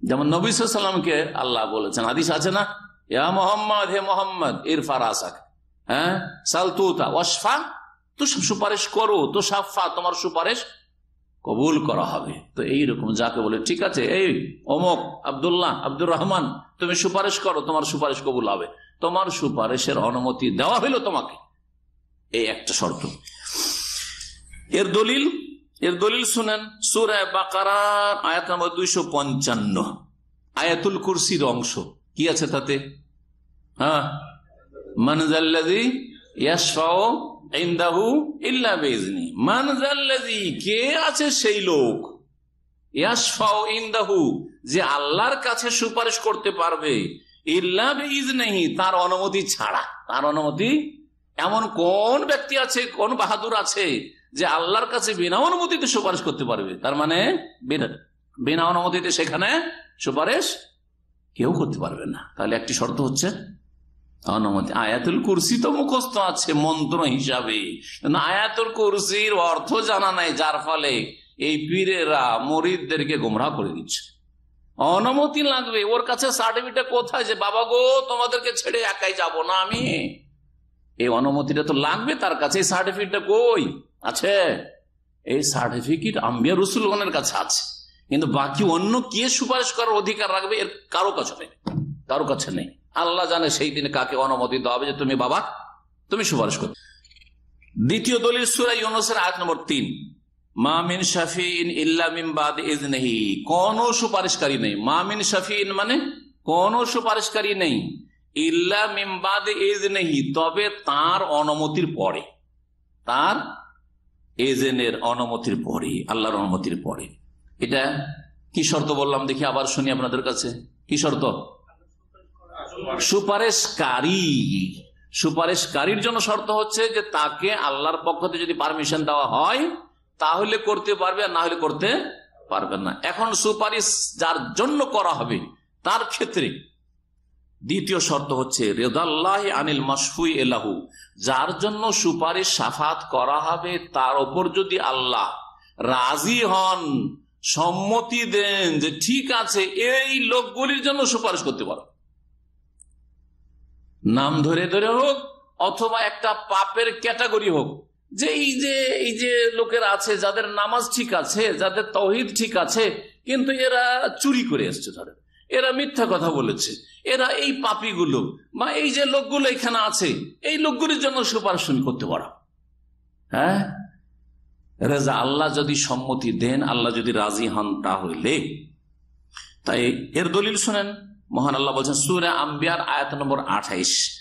যেমন নবী সাল্লামকে আল্লাহ বলেছেন আদিস আছে না? ইয়া মোহাম্মদ, হে মোহাম্মদ ইরফার আসাক হ্যাঁ? সালতুতা ওয়াসফা তো সুপারিশ করো তো সাফা, তোমার সুপারিশ কবুল করা হবে। তো এইরকম যাকে বলে, ঠিক আছে, এই অমক আব্দুল্লাহ, আব্দুর রহমান, তুমি সুপারিশ করো, তোমার সুপারিশ কবুল হবে। তোমার সুপারিশের অনুমতি দেওয়া হইল তোমাকে। এই একটা শর্ত। এর দলিল এর দলিল শুনেন সুরায় বাকারার আয়াত নম্বর দুইশো পঞ্চান্ন। আয়াতুল কুরসির অংশ। কি আছে তাতে? হ্যাঁ? মানজাল্লাদি কে আছে সেই লোক? ইনদাহু, যে আল্লাহর কাছে সুপারিশ করতে পারবে। ইল্লা বেইজনিহি, তার অনুমতি ছাড়া। তার অনুমতি? এমন কোন ব্যক্তি আছে, কোন বাহাদুর আছে, যে আল্লাহর কাছে বিনা অনুমতিতে সুপারিশ করতে পারবে? তার মানে বিনা অনুমতিতে সেখানে সুপারিশ কেউ করতে পারবে না। তাহলে একটি শর্ত হচ্ছে অনুমতি। আয়াতুল কুরসি তো মুখস্থ আছে, মন্ত্র হিসাবে। আয়াতুল কুরসির অর্থ জানা নাই, যার ফলে এই পীরেরা মরিদদেরকে গোমরাহ করে দিচ্ছে। অনুমতি লাগবে। ওর কাছে সার্টিফিকেট কোথায় যে, বাবা গো, তোমাদেরকে ছেড়ে একাই যাব না আমি? এই অনুমতিটা তো লাগবে তার কাছে। সার্টিফিকেটটা কই? আছে। এই সার্টিফিকেট আম্বিয়া রসুলগণের কাছে আছে। কিন্তু বাকি অন্য কে সুপারিশ করার অধিকার রাখবে, এর কারও কাছে নেই। কারও কাছে নেই। আল্লাহ জানে সেই দিনে কাকে অনুমতি দেওয়া হবে যে তুমি বাবা, তুমি সুপারিশ করো। দ্বিতীয় দলিল সুরাই ইউনুসের আয়াত নম্বর তিন। মামিন শাফিন ইল্লা মিন বাদ ইজনিহি কোন সুপারিশকারী নেই। মামিন শাফিন মানে কোন সুপারিশকারী নেই। ইল্লা মিমবাদ ইজনিহি তবে তার অনুমতির পরে, তার এজেনের অনুমতির পরে, আল্লাহর অনুমতির পরে। এটা কি শর্ত বললাম দেখি আবার শুনি আপনাদের কাছে। কি শর্ত? সুপারিশকারী। সুপারিশকারীর জন্য শর্ত হচ্ছে যে তাকে আল্লাহর পক্ষ থেকে যদি পারমিশন দেওয়া হয়, তাহলে করতে পারবে আর না হলে করতে পারবে না। এখন সুপারিশ যার জন্য করা হবে, তার ক্ষেত্রে দ্বিতীয় শর্ত হচ্ছে, রেদাল্লাহ আনিল মাসফুই এলাহু। যার জন্য সুপারিশ সাফাত করা হবে, তার ওপর যদি আল্লাহ রাজি হন, সম্মতি দেন যে ঠিক আছে, এই লোকগুলির জন্য সুপারিশ করতে পারো। নাম ধরে ধরে হোক, অথবা একটা পাপের ক্যাটাগরি হোক, যে এই যে এই যে লোকের আছে, যাদের নামাজ ঠিক আছে, যাদের তহিদ ঠিক আছে, কিন্তু এরা চুরি করে এসছে ধরে এরা মিথ্যা কথা বলেছে। এরা এই পাপিগুলো বা এই যে লোকগুলো এখানে আছে, এই লোকগুলির জন্য সুপারিশ করতে পারো। হ্যাঁ? রেজা, আল্লাহ যদি সম্মতি দেন, আল্লাহ যদি রাজি হন তাহলে। তাই এর দলিল শুনেন। মহান আল্লাহ বলছেন, সুরে আম্বিয়ার আয়াত নম্বর আঠাইশ।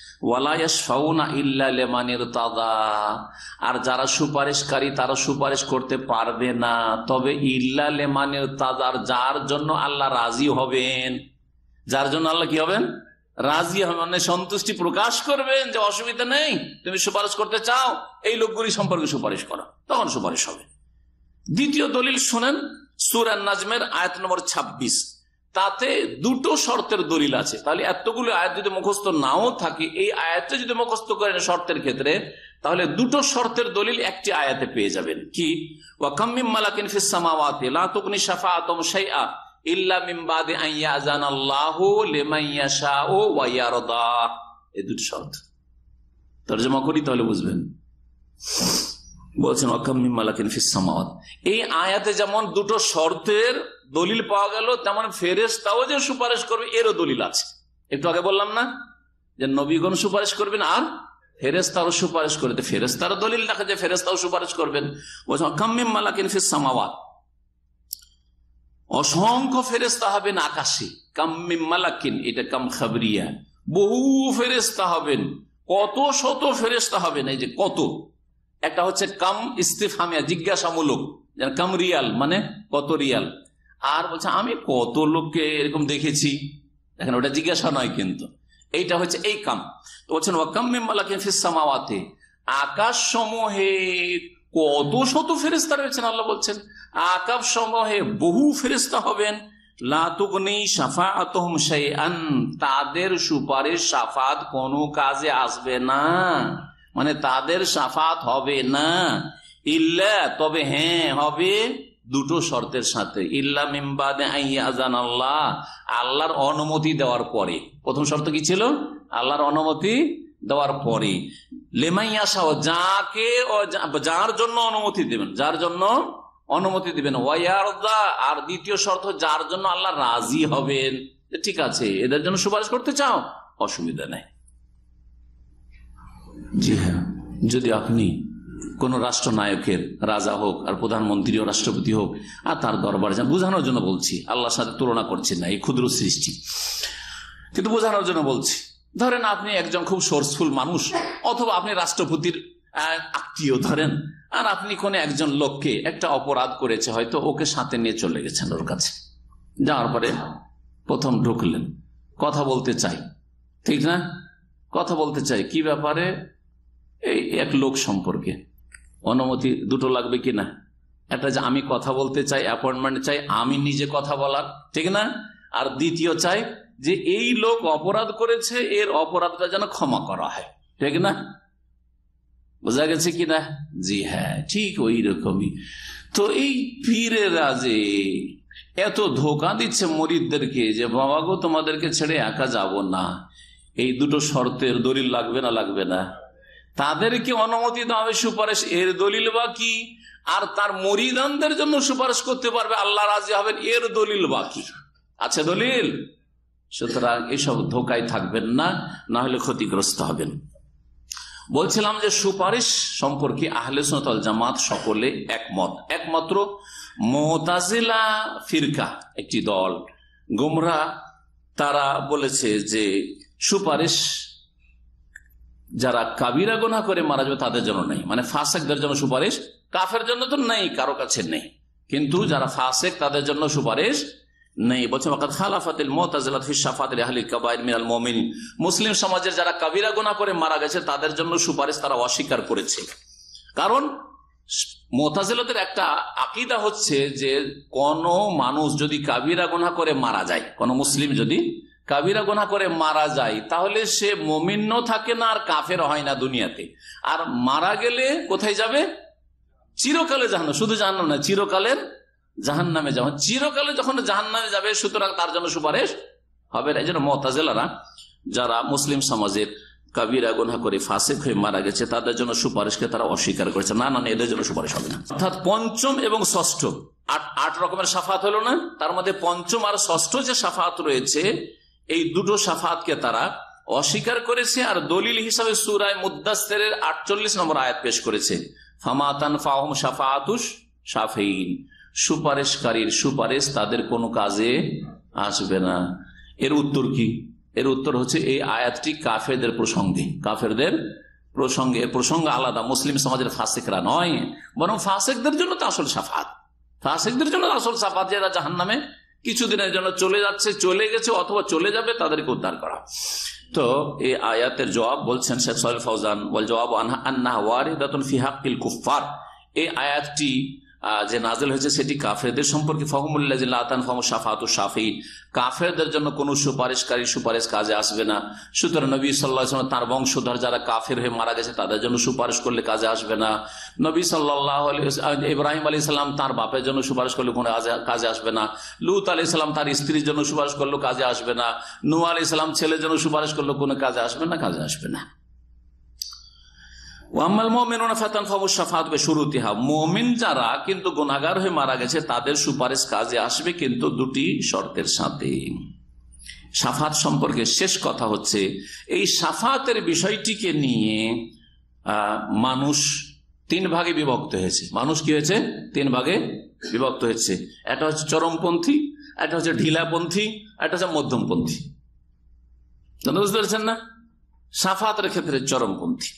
আর যারা সুপারিশকারী, তারা সুপারিশ করতে পারবে না। তবে ইল্লা লেমানের তাদার যার জন্য আল্লাহ রাজি হবেন। যার জন্য আল্লাহ কি হবেন? রাজি হবেন মানে সন্তুষ্টি প্রকাশ করবেন যে অসুবিধা নেই, তুমি সুপারিশ করতে চাও, এই লোকগুলি সম্পর্কে সুপারিশ করো, তখন সুপারিশ হবে। দ্বিতীয় দলিল শোনেন সুরান নাজমের আয়াত নম্বর ২৬ তাতে দুটো শর্তের দলিল আছে। তাহলে এতগুলো আয়াত যদি মুখস্থ নাও থাকে, এই আয়াতটা যদি মুখস্থ করেন শর্তের ক্ষেত্রে, তাহলে দুটো শর্তের দলিল একটি আয়াতে পেয়ে যাবেন। কি? ইল্লা দুটো শর্ত। করি তাহলে বুঝবেন। বলছেন এই আয়াতে যেমন দুটো শর্তের দলিল পাওয়া গেল, তেমন ফেরেস্তাও যে সুপারিশ করবে, এরও দলিল আছে। একটু আগে বললাম না যে নবীগণ সুপারিশ করবেন আর ফেরেস্তারও সুপারিশ করবে ফেরেস্তারও দলিল দেখা যায় ফেরেস্তাও সুপারিশ করবেন। কাম্মিম মালাকিন ফিস সামাওয়াত। অসংখ্য ফেরেস্তা হবেন আকাশে। কাম্মিম মালাকিন, এটা কাম খাবরিয়া। বহু ফেরেস্তা হবেন, কত শত ফেরেস্তা হবেন, এই যে কত। একটা হচ্ছে কাম ইস্তিফামিয়া জিজ্ঞাসামূলক। কাম রিয়াল মানে কত রিয়াল? আর বলছে, আমি কত লোককে এরকম দেখেছি? দেখেন, ওটা জিজ্ঞাসা নয় কিন্তু। এইটা হচ্ছে এই কাম। তো বলছেন ওয়াকাম মেম্মালাকে ফিসামাওয়াতে আকাশ সমূহে কত শত ফেরিস্তা রয়েছেন, আল্লাহ বলছেন। আকাশ সমূহে বহু ফেরিস্তা হবেন। তাদের সুপারিশ সাফাত কোনো কাজে আসবে না। মানে তাদের সাফাত হবে না। ইল্লা, তবে হ্যাঁ হবে। দুটো শর্তের সাথে। ইল্লা মিমবাদে আইয়াজান আল্লাহ, আল্লাহর অনুমতি দেওয়ার পরে। প্রথম শর্ত কি ছিল? আল্লাহর অনুমতি দেওয়ার পরে। লেমাইয়াসাও যাকে যার জন্য অনুমতি দেবেন, যার জন্য অনুমতি দিবেন। ওয়ারদা আর দ্বিতীয় শর্ত, যার জন্য আল্লাহ রাজি হবেন। ঠিক আছে, এদের জন্য সুপারিশ করতে চাও, অসুবিধা নেই। জি হ্যাঁ যদি আপনি কোন রাষ্ট্রনায়কের রাজা হোক আর প্রধানমন্ত্রী রাষ্ট্রপতি হোক, আর তার দরবারে যান, বোঝানোর জন্য বলছি, আল্লাহর সাথে তুলনা করছি না, এই ক্ষুদ্র সৃষ্টি। কিন্তু বোঝানোর জন্য বলছি, ধরেন আপনি একজন খুব সোর্সফুল মানুষ, অথবা আপনি রাষ্ট্রপতির আত্মীয় ধরেন, আর আপনি কোন একজন লোককে একটা অপরাধ করেছে, হয়তো ওকে সাথে নিয়ে চলে গেছেন ওর কাছে। যাওয়ার পরে প্রথম ঢুকলেন, কথা বলতে চাই, ঠিক না? কথা বলতে চাই, কি ব্যাপারে? এই এক লোক সম্পর্কে। অনুমতি দুটো লাগবে কি না একটা যে আমি কথা বলতে চাই অ্যাপয়েন্টমেন্ট চাই, আমি নিজে কথা বলার, ঠিক না? আর দ্বিতীয় চাই যে এই লোক অপরাধ করেছে, এর অপরাধটা যেন ক্ষমা করা হয়, ঠিক না? বোঝা গেছে কি না? জি হ্যাঁ ঠিক ওই রকমই তো এই পীরেরা যে এত ধোকা দিচ্ছে মরিদদেরকে যে, বাবা গো, তোমাদেরকে ছেড়ে একা যাব না। এই দুটো শর্তের দলিল লাগবে না লাগবে না? তাদেরকে অনুমতি দেওয়া হবে সুপারিশ। এর দলিল বা কি? আর তার মরিদানদের জন্য সুপারিশ করতে পারবে, আল্লাহ রাজি হবেন, এর দলিল বা কি? আছে দলিল? সুতরাং এসব ধোকায় থাকবেন না না হলে ক্ষতিগ্রস্ত হবেন। বলছিলাম যে সুপারিশ সম্পর্কে আহলে জামাত সকলে একমত। একমাত্র মোতাজিলা ফিরকা একটি দল। গুমরা তারা বলেছে যে সুপারিশ যারা কাবিরা গোনা করে মারা যাবে তাদের জন্য নেই। মানে ফাসেকদের জন্য সুপারিশ, কাফের জন্য তো নেই, কারও কাছে নেই। কিন্তু যারা ফাসেক, তাদের জন্য সুপারিশ নেই। বলছে খালাফাতিল মিনাল মুমিন মুসলিম সমাজের যারা কাবিরা গুনাহ করে মারা গেছে, তাদের জন্য সুপারিশ তারা অস্বীকার করেছে। কারণ মোতাজিলাদের একটা আকিদা হচ্ছে যে কোন মানুষ যদি কাবিরা গুনাহ করে মারা যায়, কোন মুসলিম যদি কাবিরা গোনা করে মারা যায় তাহলে সে মমিন্য থাকে না আর কাফের হয় না দুনিয়াতে। আর মারা গেলে কোথায় যাবে? চিরকালে জাহান্ন শুধু জাহান্ন না চিরকালের জাহান নামে যাওয়া চিরকালে যখন জাহান নামে যাবে সুতরাং তার জন্য সুপারিশ হবে না। এই জন্য মতাজেলারা যারা মুসলিম সমাজের কাবিরা গোনা করে ফাসেক হয়ে মারা গেছে তাদের জন্য সুপারিশকে তারা অস্বীকার করেছে। না না, এদের জন্য সুপারিশ হবে না। অর্থাৎ পঞ্চম এবং ষষ্ঠ আট আট রকমের সাফাত হলো না? তার মধ্যে পঞ্চম আর ষষ্ঠ যে সাফাত রয়েছে এই দুটো সাফাতকে তারা অস্বীকার করেছে আর দলিল হিসাবে সুরায় মুদাস্তের আটচল্লিশ নম্বর আয়াত পেশ করেছে। ফামাতান ফাহম সাফাতুস সাফেইন সুপারিশকারীর সুপারিশ তাদের কোনো কাজে আসবে না। এর উত্তর কি? এর উত্তর হচ্ছে এই আয়াতটি কাফেরদের প্রসঙ্গে। কাফেরদের প্রসঙ্গে প্রসঙ্গ আলাদা। মুসলিম সমাজের ফাসেকরা নয়, বরং ফাসেকদের জন্য তো আসল সাফাত। ফাসেকদের জন্য আসল সাফাত যারা জাহান নামে কিছুদিনের জন্য চলে যাচ্ছে, চলে গেছে অথবা চলে যাবে, তাদেরকে উদ্ধার করা তো এই আয়াতের জবাব বলছেন শেখ সোহেল ফৌজান বল জবাব আন্না ওয়ারিদাতুন ফিহাকিল কুফার এই আয়াতটি যে নাজেল হয়েছে সেটি কাফেরদের সম্পর্কে ফহমুল্লাহ কাফেরদের জন্য কোনো সুপারিশকারী সুপারিশ কাজে আসবে না। সুতরাং নবী সাল্লাহ তার বংশধর যারা কাফের হয়ে মারা গেছে তাদের জন্য সুপারিশ করলে কাজে আসবে না। নবী সাল্লাহ ইব্রাহিম আলী সাল্লাম তার বাপের জন্য সুপারিশ করলে কোনো কাজে- কাজে আসবে না। লুত আলী সাল্লাম তার স্ত্রীর জন্য সুপারিশ করলেও কাজে আসবে না। নু আলী সাল্লাম ছেলের জন্য সুপারিশ করলেও কোনো কাজে আসবে না, কাজে আসবে না। ওয়াম্মাল মুমিনুনা ফাতান ফাবু শাফাত বিশুরুতিহা। মুমিন যারা কিন্তু গুনাহগার হয়ে মারা গেছে, তাদের সুপারিশ কাজে আসবে কিন্তু দুটি শর্তের সাথে। সাফাত সম্পর্কে শেষ কথা হচ্ছে, এই সাফাতের বিষয়টিকে নিয়ে মানুষ তিন ভাগে বিভক্ত হয়েছে। মানুষ কি হয়েছে? তিন ভাগে বিভক্ত হয়েছে। একটা হচ্ছে চরমপন্থী, একটা হচ্ছে ঢিলাপন্থী, একটা হচ্ছে মধ্যমপন্থী। বুঝতে পারছেন না? সাফাতের ক্ষেত্রে চরমপন্থী।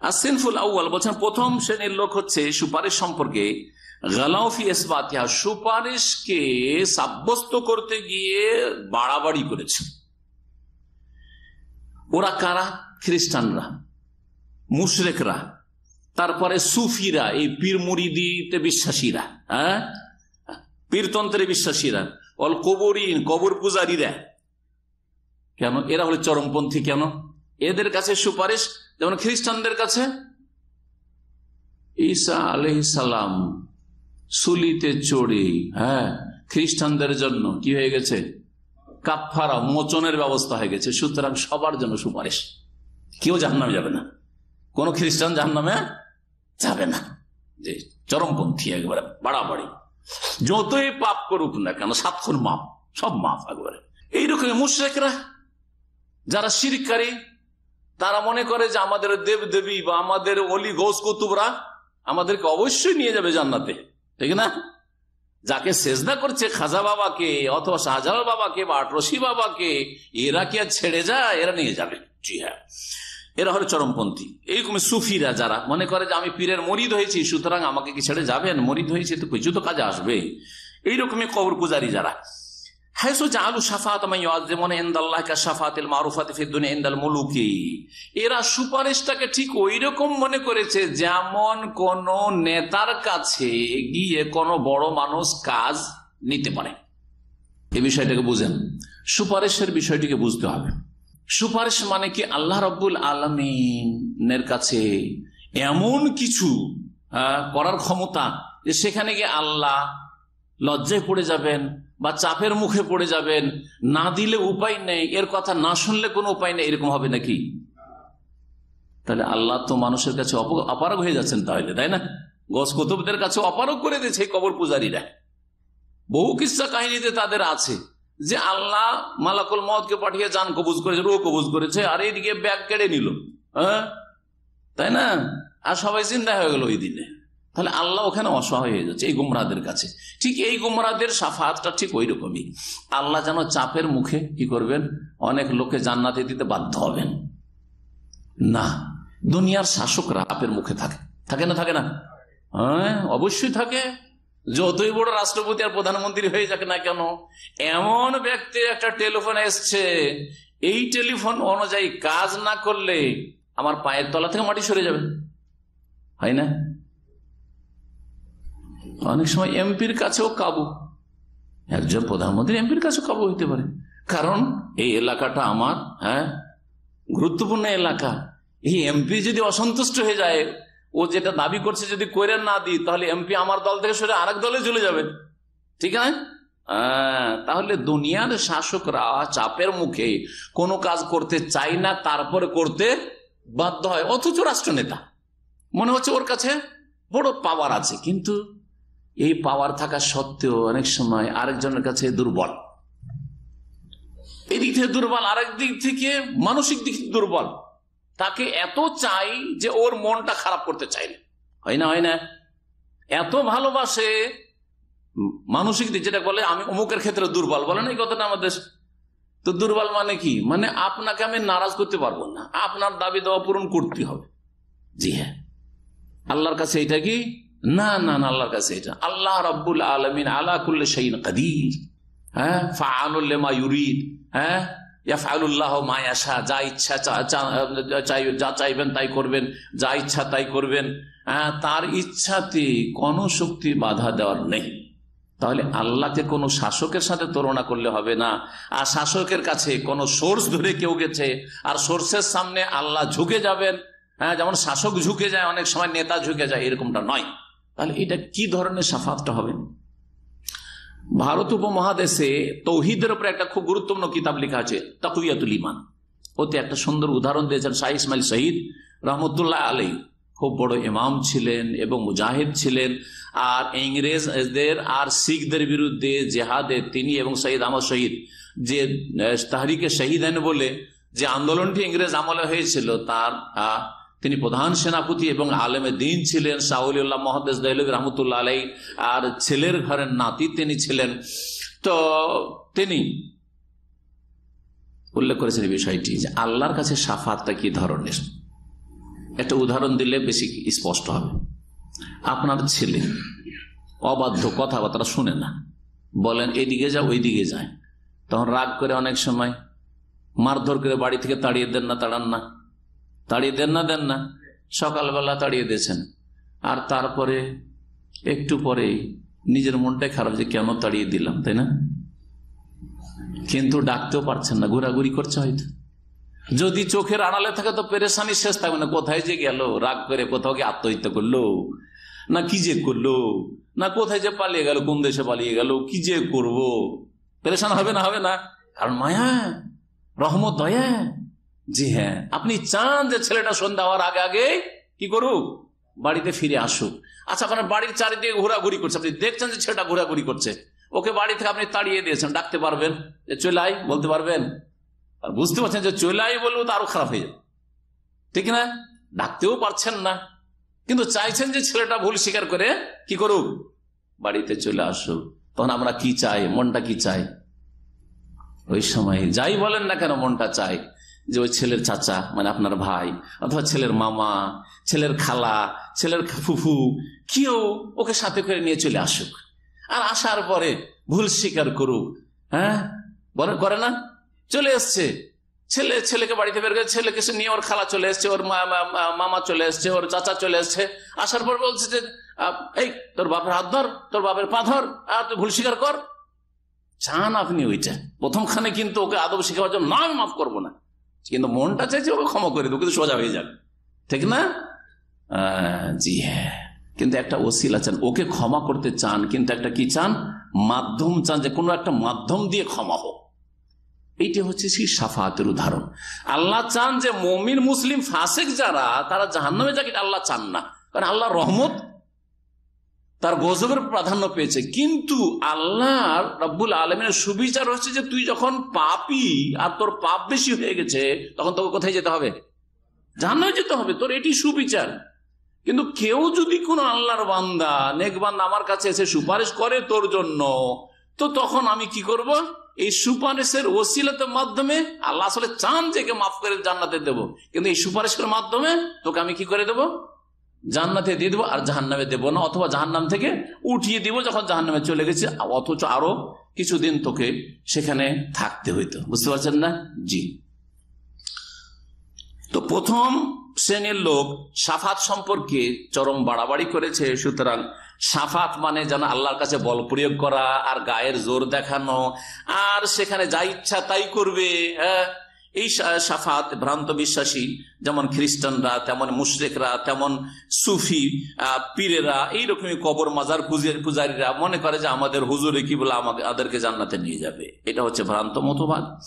আর সিনফুল আউ্য়াল বলছেন, প্রথম শ্রেণির লোক হচ্ছে সুপারিশ সম্পর্কে গালাউফি এসবাতিহা সুপারিশকে সাব্যস্ত করতে গিয়ে বাড়াবাড়ি করেছে। ওরা কারা? খ্রিস্টানরা, মুশরেকরা, তারপরে সুফিরা, এই পীর মুরিদিতে বিশ্বাসীরা হ্যাঁ? পীরতন্ত্রে বিশ্বাসীরা, অল কবরিন, কবর পূজারীরা। কেন? এরা হলো চরমপন্থী কেন? এদের কাছে সুপারিশ যেমন খ্রিস্টানদের কাছে ঈসা আলহিসাল্লাম সুলিতে চড়ে হ্যাঁ খ্রিস্টানদের জন্য কি হয়ে গেছে? কাফারা মোচনের ব্যবস্থা হয়ে গেছে। সুতরাং সবার জন্য সুপারিশ। কেউ জাহান্নামে যাবে না। কোন খ্রিস্টান জাহান্নামে যাবে না। যে চরমপন্থী একবারে, বাড়াবাড়ি। যতই পাপ করুক না কেন, সাতক্ষণ মাপ, সব মাপ একবারে। এইরকম মুশ্রেকরা, যারা শিরকারী তারা মনে করে যে আমাদের দেব দেবী বা আমাদের অলি গোস কুতুবরা আমাদেরকে অবশ্যই নিয়ে যাবে জান্নাতে। ঠিক না? যাকে সেজদা করছে খাজা বাবাকে অথবা শাহজালাল বাবাকে বা আটরসি বাবাকে, এরা কি আর ছেড়ে যায়? এরা নিয়ে যাবে। জি হ্যাঁ। এরা হলো চরমপন্থী। এইরকম সুফিরা যারা মনে করে যে আমি পীরের মরিদ হয়েছি, সুতরাং আমাকে কি ছেড়ে যাবেন? মরিদ হয়েছে তো কিছু তো কাজে আসবে এইরকমই কবর পূজারী যারা। এরা সুপারিশটাকে ঠিক ওই রকম মনে করেছে যেমন কোন নেতার কাছে গিয়ে কোন বড় মানুষ কাজ নিতে পারে। এই বিষয়টাকে বুঝেন। সুপারিশের বিষয়টিকে বুঝতে হবে। সুপারিশ মানে কি? আল্লাহ রব্বুল আলমিনের কাছে এমন কিছু করার ক্ষমতা যে সেখানে গিয়ে আল্লাহ লজ্জায় পড়ে যাবেন বা চাপের মুখে পড়ে যাবেন, না দিলে উপায় নেই, এর কথা না শুনলে কোনো উপায় নেই, এরকম হবে নাকি? তাহলে আল্লাহ তো মানুষের কাছে অপ- অপারগ হয়ে যাচ্ছেন তাহলে, তাই না? গস কুতুবদের কাছে অপারগ করে দিয়েছে কবর পূজারীরা। বহু কিসা কাহিনীতে তাদের আছে, যে আল্লাহ মালাকুল মদকে পাঠিয়ে যান, কবুজ করেছে রো কবুজ করেছে, আর এইদিকে ব্যাগ কেড়ে নিল হ্যাঁ? তাই না? আর সবাই চিন্তা হয়ে গেল ওই দিনে। তাহলে আল্লাহ ওখানে অসহায় হয়ে যাচ্ছে, এই গুমরাদের কাছে। ঠিক এই গুমরাদের সাফাতটা ঠিক ওই রকমই আল্লাহ যেন চাপের মুখে কি করবেন? অনেক লোকে জান্নাতে দিতে বাধ্য হবেন। না, দুনিয়ার শাসকরা চাপের মুখে থাকে। থাকে না থাকে না? হ্যাঁ অবশ্যই থাকে। যতই বড় রাষ্ট্রপতি আর প্রধানমন্ত্রী হয়ে যাক না কেন, এমন ব্যক্তি একটা টেলিফোন এসছে। এই টেলিফোন অনুযায়ী কাজ না করলে আমার পায়ের তলা থেকে মাটি সরে যাবে। হয় না? অনেক সময় এমপির কাছেও কাবু। একজন প্রধানমন্ত্রী এমপির কাছেও কাবু হইতে পারে। কারণ এই এলাকাটা আমার হ্যাঁ গুরুত্বপূর্ণ এলাকা। এই এমপি যদি অসন্তুষ্ট হয়ে যায় ও যেটা দাবি করছে যদি করে না দিই তাহলে এমপি আমার দল থেকে সরে আরেক দলে চলে যাবে। ঠিক আছে? হ্যাঁ, তাহলে দুনিয়ার শাসকরা চাপের মুখে কোনো কাজ করতে চাই না তারপরে করতে বাধ্য হয়। অথচ রাষ্ট্রনেতা। মনে হচ্ছে ওর কাছে বড় পাওয়ার আছে কিন্তু এই পাওয়ার থাকা সত্ত্বেও অনেক সময় আরেকজনের কাছে দুর্বল। এই দিক থেকে দুর্বল, আরেক দিক থেকে মানসিক দিক থেকে দুর্বল। তাকে এত চাই যে ওর মনটা খারাপ করতে চাই না। হয় না হয় না। এত ভালোবাসে, মানসিক দিক যেটা বলে, আমি অমুকের ক্ষেত্রে দুর্বল। বলে না এই কথাটা আমাদের। তো দুর্বল মানে কি? মানে আপনাকে আমি নারাজ করতে পারব না। আপনার দাবি দেওয়া পূরণ করতে হবে। জি হ্যাঁ। আল্লাহর কাছে এটা কি? না না না, আল্লাহর কাছে এটা। আল্লাহ রব্বুল আলমিন আলা কুল্লে শাইন কাদির। হ্যাঁ? ফাআনুল্লামা ইউরিদ। হ্যাঁ? যা ইচ্ছা যা চাইবেন তাই করবেন। যা ইচ্ছা তাই করবেন। হ্যাঁ? তার ইচ্ছাতে কোনো শক্তি বাধা দেওয়ার নেই। তাহলে আল্লাহকে কোনো শাসকের সাথে তুলনা করলে হবে না। আর শাসকের কাছে কোনো সোর্স ধরে কেউ গেছে। আর সোর্সের সামনে আল্লাহ ঝুঁকে যাবেন। হ্যাঁ? যেমন শাসক ঝুঁকে যায়, অনেক সময় নেতা ঝুঁকে যায়, এরকমটা নয়। তাহলে এটা কি ধরনের সাফাতটা হবে? ভারত উপমহাদেশে তৌহিদের উপরে একটা খুব গুরুত্বপূর্ণ কিতাব লেখা আছে তকুয়াতুল ইমান ওতে একটা সুন্দর উদাহরণ দিয়েছেন শাহ ইসমাইল শহীদ, রহমতুল্লাহ আলী খুব বড় ইমাম ছিলেন এবং মুজাহিদ ছিলেন। আর ইংরেজদের, আর শিখদের বিরুদ্ধে জেহাদে তিনি এবং শহীদ আহমদ শহীদ যে তাহরিকে শহীদ বলে যে আন্দোলনটি ইংরেজ আমলে হয়েছিল, তার তিনি প্রধান সেনাপতি এবং আলেমে দিন ছিলেন শাহুল্লাহ মহাদেশ দহলবী রহমতুল্লাহ আলাই আর ছেলের ঘরের নাতি তিনি ছিলেন। তো তিনি উল্লেখ করেছেন বিষয়টি যে আল্লাহর কাছে সাফাতটা কি ধরনের? একটা উদাহরণ দিলে বেশি স্পষ্ট হবে। আপনার ছেলে অবাধ্য কথাবার্তা শুনে না। বলেন, এদিকে যা ওই দিকে যায়। তখন রাগ করে অনেক সময় মারধর করে বাড়ি থেকে তাড়িয়ে দেন না, তাড়ান না। তাড়িয়ে দেন না দেন না। সকালবেলা তাড়িয়ে দিয়েছেন। আর তারপরে একটু পরেই নিজের মনটাই খারাপ যে কেন তাড়িয়ে দিলাম, তাই না? কিন্তু ডাকতেও পারছেন না, ঘোরাঘুরি করছে হয়তো। যদি চোখের আড়ালে থাকে তো পেরেশানি শেষ থাকবে না, কোথায় যে গেল, রাগ করে কোথাও গিয়ে আত্মহত্যা করল, না কি যে করল, না কোথায় যে পালিয়ে গেল, কোন দেশে পালিয়ে গেল, কি যে করব। পেরেশান হবে না হবে না। কারণ মায়া, রহমত, দয়া। জি হ্যাঁ। আপনি চান যে ছেলেটা সন্ধ্যা হওয়ার আগে আগে কি করুক? বাড়িতে ফিরে আসুক। আচ্ছা আপনার বাড়ির চারিদিকে ঘোরাঘুরি করছে। আপনি দেখছেন যে ছেলেটা ঘোরাঘুরি করছে। ওকে বাড়ি থেকে আপনি তাড়িয়ে দিয়েছেন, ডাকতে পারবেন। যে আই বলতে পারবেন। আর বুঝতে পারছেন যে চলে আই বলব তো আরও খারাপ হয়ে যাবে। ঠিক না? ডাকতেও পারছেন না। কিন্তু চাইছেন যে ছেলেটা ভুল স্বীকার করে কি করুক? বাড়িতে চলে আসুক। তখন আমরা কি চাই? মনটা কি চাই? ওই সময় যাই বলেন না কেন মনটা চাই। যে ওই ছেলের চাচা মানে আপনার ভাই, অথবা ছেলের মামা, ছেলের খালা, ছেলের ফুফু, কেউ ওকে সাথে করে নিয়ে চলে আসুক। আর আসার পরে ভুল স্বীকার করুক হ্যাঁ? বলে, করে না? চলে এসছে। ছেলে, ছেলেকে বাড়িতে বের করে ছেলেকে নিয়ে ওর খালা চলে এসছে, ওর মামা চলে এসছে, ওর চাচা চলে এসছে। আসার পর বলছে যে এই, তোর বাপের হাত ধর, তোর বাপের পা ধর, আর তুই ভুল স্বীকার কর। চান আপনি ওইটা। প্রথমখানে কিন্তু ওকে আদব শিখাবার জন্য না আমি মাফ করব না। কিন্তু মনটা চাইছে ওকে ক্ষমা করে দেবো, কিন্তু সোজা হয়ে যাবে। ঠিক না? জি হ্যাঁ। কিন্তু একটা ওসিলা চান। ওকে ক্ষমা করতে চান, কিন্তু একটা কি চান? মাধ্যম চান যে কোনো একটা মাধ্যম দিয়ে ক্ষমা হোক। এইটা হচ্ছে সেই সাফাতের উদাহরণ। আল্লাহ চান যে মমিন, মুসলিম, ফাসেক যারা, তারা জাহান্নামে যাকে আল্লাহ চান না। কারণ আল্লাহ রহমত তার গজবের প্রাধান্য পেয়েছে। কিন্তু আল্লাহ রব্বুল আলমের সুবিচার হচ্ছে যে তুই যখন পাপি আর তোর পাপ বেশি হয়ে গেছে, তখন তোকে কোথায় যেতে হবে? জাহান্নামে যেতে হবে। তোর এটি সুবিচার। কিন্তু কেউ যদি কোনো আল্লাহর বান্দা, নেক বান্দা আমার কাছে এসে সুপারিশ করে তোর জন্য, তো তখন আমি কি করব? এই সুপারিশের ওসিলতের মাধ্যমে আল্লাহ আসলে চান যে মাফ করে জান্নাতে দেব। কিন্তু এই সুপারিশের মাধ্যমে তোকে আমি কি করে দেব? জান্নাতে দিয়ে দেবো আর জাহান্নামে দেবো না, অথবা জাহান্নাম থেকে উঠিয়ে দিব যখন জাহান্নামে চলে গেছে, অথচ আরও কিছুদিন তোকে সেখানে থাকতে হইতো। বুঝতে পারছেন না? জি। তো প্রথম শ্রেণির লোক সাফাত সম্পর্কে চরম বাড়াবাড়ি করেছে, সুতরাং সাফাত মানে যেন আল্লাহর কাছে বল প্রয়োগ করা আর গায়ের জোর দেখানো, আর সেখানে যা ইচ্ছা তাই করবে হ্যাঁ? এই সাফাত ভ্রান্ত বিশ্বাসী, যেমন খ্রিস্টানরা, তেমন মুশরেকরা, তেমন সুফি পীরেরা, এইরকমই কবর মাজার পূজা- পূজারীরা মনে করে যে আমাদের হুজুরে কি বলে আমাকে আমাদেরকে জান্নাতে নিয়ে যাবে। এটা হচ্ছে ভ্রান্ত মতবাদ।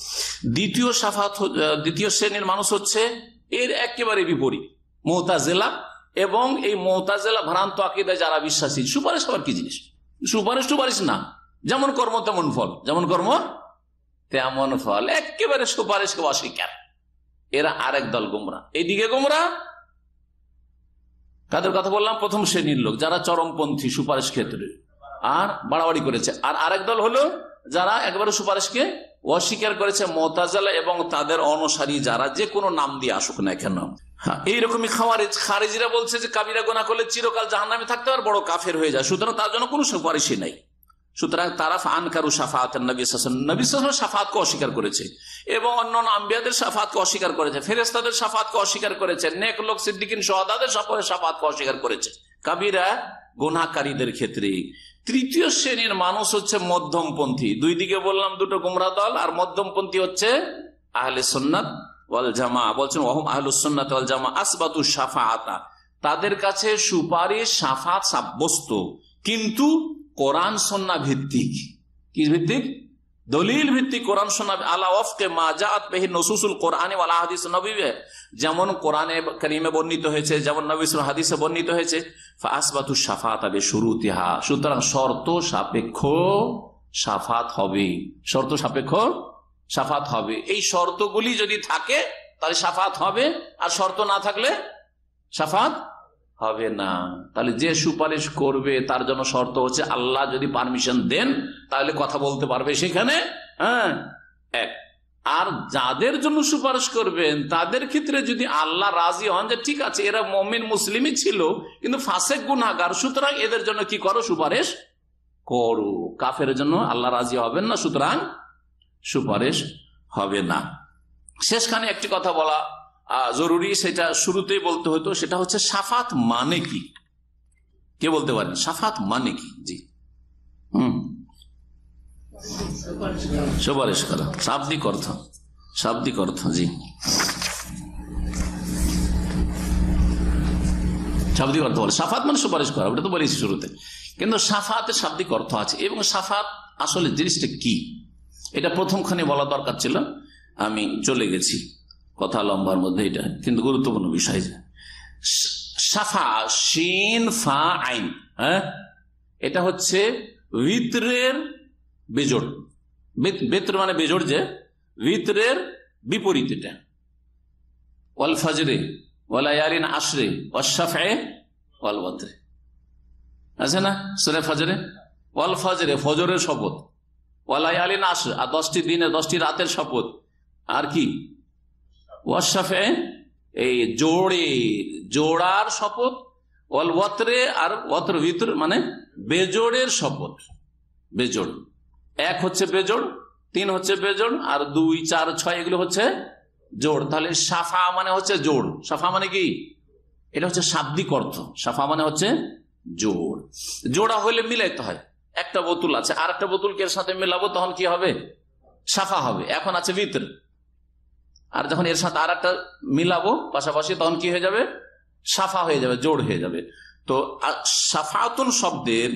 দ্বিতীয় সাফাত দ্বিতীয় শ্রেণির মানুষ হচ্ছে এর একেবারে বিপরীত মোহতাজেলা এবং এই মোহতাজেলা ভ্রান্ত আকিদায় যারা বিশ্বাসী, সুপারিশ আবার কি জিনিস? সুপারিশ সুপারিশ না, যেমন কর্ম তেমন ফল, যেমন কর্ম তেমন ফল একেবারে সুপারিশকে অস্বীকার। এরা আরেক দল গোমরা। এইদিকে গোমরা? কাদের কথা বললাম? প্রথম শ্রেণির লোক যারা চরমপন্থী সুপারিশ ক্ষেত্রে। আর বাড়াবাড়ি করেছে। আর আরেক দল হলো যারা একবারে সুপারিশকে অস্বীকার করেছে মোতাজালা এবং তাদের অনুসারী যারা যে কোনো নাম দিয়ে আসুক না কেন। হ্যাঁ, এইরকমই খাওয়ারিজ। খারিজিরা বলছে যে কাবিরা গোনা করলে চিরকাল জাহান্নামে থাকতে আর বড় কাফের হয়ে যায়। সুতরাং তার জন্য কোনো সুপারিশই নাই। সুতরাং তারা আনকারু সাফাত নবী শাসন নবী শাসন সাফাতকে অস্বীকার করেছে। এবং অন্যান্য আম্বিয়াদের সাফাতকে অস্বীকার করেছে। ফেরেস্তাদের সাফাতকে অস্বীকার করেছে। নেক লোক, সিদ্দিকিন, সোহাদাদের সাফাতকে অস্বীকার করেছে। কাবিরা গোনাকারীদের ক্ষেত্রে। তৃতীয় শ্রেণির মানুষ হচ্ছে মধ্যমপন্থী। দুই দিকে বললাম দুটো গুমরা দল, আর মধ্যমপন্থী হচ্ছে আহলে সন্ন্যাত ওয়াল জামা বলছেন ওহম আহলুসন্নাত ওয়াল জামা আসবাতু সাফাআতা তাদের কাছে সুপারিশ সাফাত সাব্যস্ত। কিন্তু কোরআন সন্না ভিত্তিক। কি ভিত্তিক? দলিল ভিত্তিক কোরআন সন্না আলা ওয়াফকে মা জাআত বিহি নসুসুল কোরআনে ওয়াল হাদিস নবীয়ে যেমন কোরআনে কারীমে বর্ণিত হয়েছে, যেমন নবী সাল্লাল্লাহু হাদিসে বর্ণিত হয়েছে ফাসবাতু সাফাত বিশুরুতিহা। সুতরাং শর্ত সাপেক্ষ সাফাত হবে। শর্ত সাপেক্ষ সাফাত হবে। এই শর্তগুলি যদি থাকে, তাহলে সাফাত হবে। আর শর্ত না থাকলে সাফাত হবে না। তাহলে যে সুপারিশ করবে, তার জন্য শর্ত হচ্ছে আল্লাহ যদি পারমিশন দেন, তাহলে কথা বলতে পারবে সেখানে হ্যাঁ? এক। আর যাদের জন্য সুপারিশ করবেন, তাদের ক্ষেত্রে যদি আল্লাহ রাজি হন যে ঠিক আছে, এরা মমিন, মুসলিমই ছিল, কিন্তু ফাঁসেক গুনাগার সুতরাং এদের জন্য কি করো? সুপারিশ করো। কাফের জন্য আল্লাহ রাজি হবেন না, সুতরাং সুপারিশ হবে না। শেষখানে একটি কথা বলা জরুরি সেটা শুরুতেই বলতে হতো, সেটা হচ্ছে সাফাত মানে কি? কে বলতে পারেন? সাফাত মানে কি? জি। হুম। সুপারিশ করা। শাব্দিক অর্থ। শাব্দিক অর্থ, জি। শাব্দিক অর্থ বলে। সাফাত মানে সুপারিশ করা, ওটা তো বলেছি শুরুতে। কিন্তু সাফাতের শাব্দিক অর্থ আছে। এবং সাফাত আসলে জিনিসটা কি? এটা প্রথমখানে বলা দরকার ছিল। আমি চলে গেছি। কথা লম্বার মধ্যে এটা, কিন্তু গুরুত্বপূর্ণ বিষয় যে, সাফা, শিন, ফা, আইন হ্যাঁ? এটা হচ্ছে ভিতরের বেজোড়। বেত- বেতর মানে বেজোড় যে, ভিতরের বিপরীত এটা। ওয়াল ফাজরে ওয়ালায়ারিন আশরে ওয়াশাফে ওয়াল বদরে আছে না সুরে ফজরে? ওয়াল ফজরে, ফজরের শপথ। ওয়ালায়ালিন আশরে, আর দশটি দিনে, দশটি রাতের শপথ। আর কি? ওয়াশাফে এই জোড়ে, জোড়ার শপথ, ওয়াল ওয়াতরে আর ওয়াতর ভিতর মানে বেজোড়ের শপথ, বেজোড়। এক হচ্ছে বেজোড়, তিন হচ্ছে বেজোড়, আর দুই, চার, ছয় এগুলো হচ্ছে জোড়। তাহলে সাফা মানে হচ্ছে জোড়। সাফা মানে কি? এটা হচ্ছে শাব্দিক অর্থ। সাফা মানে হচ্ছে জোড়। জোড়া হলে মিলাইতে হয়। একটা বোতল আছে আর একটা বোতলকে সাথে মিলাবো, তখন কি হবে? সাফা হবে। এখন আছে ভিতর। আর যখন এর সাথে আর একটা মিলাবো পাশাপাশি, তখন কি হয়ে যাবে? সাফা হয়ে যাবে, জোড় হয়ে যাবে। তো সাফাতুল শব্দের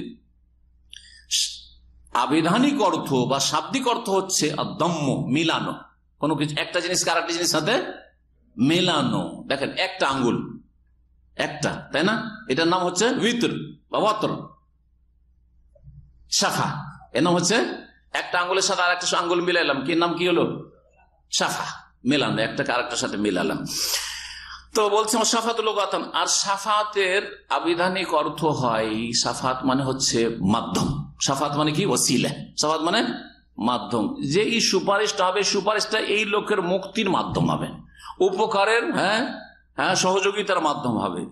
আবিধানিক অর্থ বা শাব্দিক অর্থ হচ্ছে দম্য মিলানো। কোনো কিছু, একটা জিনিসকে আর একটা জিনিসের সাথে মেলানো। দেখেন, একটা আঙ্গুল, একটা, তাই না? এটার নাম হচ্ছে ভিতর বা ওয়াতর শাখা এর নাম হচ্ছে একটা আঙ্গুলের সাথে আর একটা আঙ্গুল মিলাইলাম। কি নাম কি হলো? শাখা মেলানো, একটাকে আরেকটার সাথে মিলালাম। তো বলছে সাফাত লোকাতন আর সাফাতের আবিধানিক অর্থ হয় সাফাত মানে হচ্ছে মাধ্যম। সাফাত মানে কি? ওসিলে। সাফাত মানে মাধ্যম। যে এই সুপারিশটা হবে সুপারিশটা এই লোকের মুক্তির মাধ্যম হবে। উপকারের হ্যাঁ হ্যাঁ সহযোগিতার মাধ্যম হবে।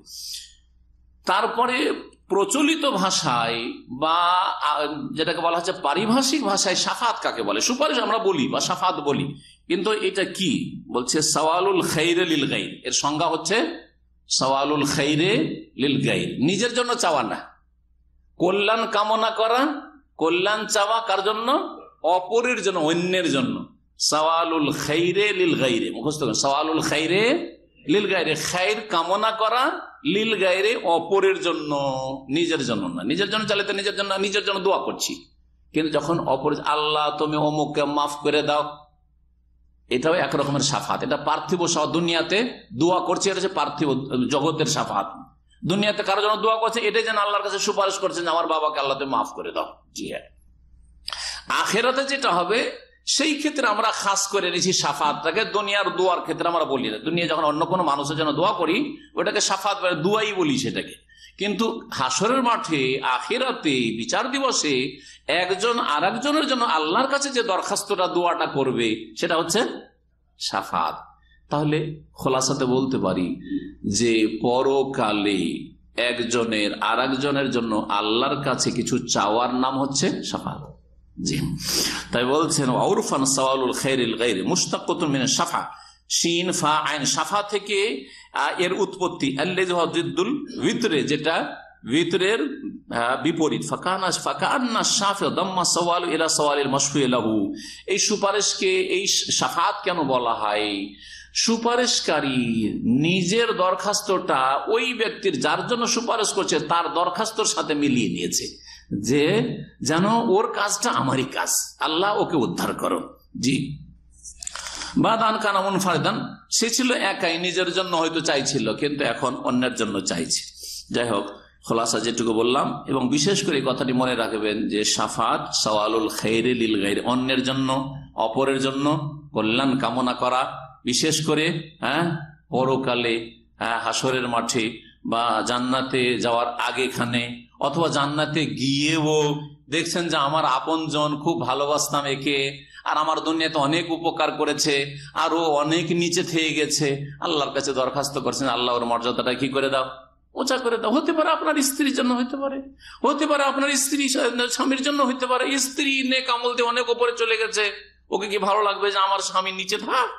তারপরে প্রচলিত ভাষায় বা যেটাকে বলা হচ্ছে পারিভাষিক ভাষায় সাফাত কাকে বলে? সুপারিশ আমরা বলি বা সাফাত বলি। কিন্তু এটা কি? বলছে সওয়ালুল খৈরে লিল গাইর এর সংজ্ঞা হচ্ছে সওয়ালুল খৈরে লিল গাইর নিজের জন্য চাওয়া না। কল্যাণ কামনা করা, কল্যাণ চাওয়া কার জন্য? অপরের জন্য, অন্যের জন্য। সওয়ালুল খৈরে লিল গাইরে, মুখস্থ সওয়ালুল খৈরে লিল গাইরে, খাইর কামনা করা লিল গাইরে অপরের জন্য, নিজের জন্য না। নিজের জন্য চাইলে তো নিজের জন্য নিজের জন্য দোয়া করছি। কিন্তু যখন অপর, আল্লাহ তুমি অমুককে মাফ করে দাও এটাও এক রকমের সাফাত। এটা পার্থিব সহ দুনিয়াতে দোয়া করছে, এটা হচ্ছে পার্থিব জগতের সাফাত। দুনিয়াতে কারও জন্য দোয়া করছে, এটাই যেন আল্লাহর কাছে সুপারিশ করছেন আমার বাবাকে আল্লাহ মাফ করে দাও। জি হ্যাঁ। আখেরাতে যেটা হবে, সেই ক্ষেত্রে আমরা খাস করে নিয়েছি সাফাতটাকে দুনিয়ার দোয়ার ক্ষেত্রে আমরা বলি না। দুনিয়া যখন অন্য কোনো মানুষের জন্য দোয়া করি, ওটাকে সাফাত দুয়াই বলি সেটাকে। কিন্তু হাসরের মাঠে, আখেরাতে, বিচার দিবসে একজন আর একজনের জন্য আল্লাহর কাছে যে দরখাস্তটা, দোয়াটা করবে, সেটা হচ্ছে সাফাত। তাহলে খোলাসাতে বলতে পারি যে পরকালে একজনের আর একজনের জন্য আল্লাহর কাছে কিছু চাওয়ার নাম হচ্ছে সাফাত। জি। তাই বলছেন আউরফান সওয়ালুল খৈরিল গাইরে মুস্তাকুতুন মিনে সাফা। শিন, ফা, আইন, সাফা থেকে এর উৎপত্তি ভিতরে যেটা ভিতরের বিপরীত। ফাকানা ফাকান্না সাফে দম্মা সওয়াল মাশফু এই সুপারিশকে, এই সাফাত কেন বলা হয়? সুপারিশকারী নিজের দরখাস্তটা ওই ব্যক্তির যার জন্য সুপারিশ করছে, তার দরখাস্তর সাথে মিলিয়ে নিয়েছে। যে, যেন ওর কাজটা আমারই কাজ। আল্লাহ ওকে উদ্ধার করো জি। বা দান কানামুন ফারদান সে ছিল একাই, নিজের জন্য হয়তো চাইছিল, কিন্তু এখন অন্যের জন্য চাইছে। যাই হোক, খোলাসা যেটুকু বললাম, এবং বিশেষ করে কথাটি মনে রাখবেন যে সাফাত সওয়ালুল খৈরে লিল গাইর, অন্যের জন্য, অপরের জন্য কল্যাণ কামনা করা, বিশেষ করে হ্যাঁ পরকালে হ্যাঁ হাসরের মাঠে বা জান্নাতে যাওয়ার আগেখানে, অথবা জান্নাতে গিয়েও দেখছেন যে আমার আপনজন খুব ভালোবাসতাম একে আর আমার দুনিয়াতে অনেক উপকার করেছে, আরও অনেক নিচে থেকে গেছে। আল্লাহর কাছে দরখাস্ত করছেন, আল্লাহ ওর মর্যাদাটা কি করে দাও? ওচা করে দাও। হতে পারে আপনার স্ত্রীর জন্য হতে পারে। হতে পারে আপনার স্ত্রী স্বামীর জন্য হতে পারে। স্ত্রী নে কামল দিয়ে অনেক উপরে চলে গেছে। ওকে কি ভালো লাগবে যে আমার স্বামী নিচে থাক?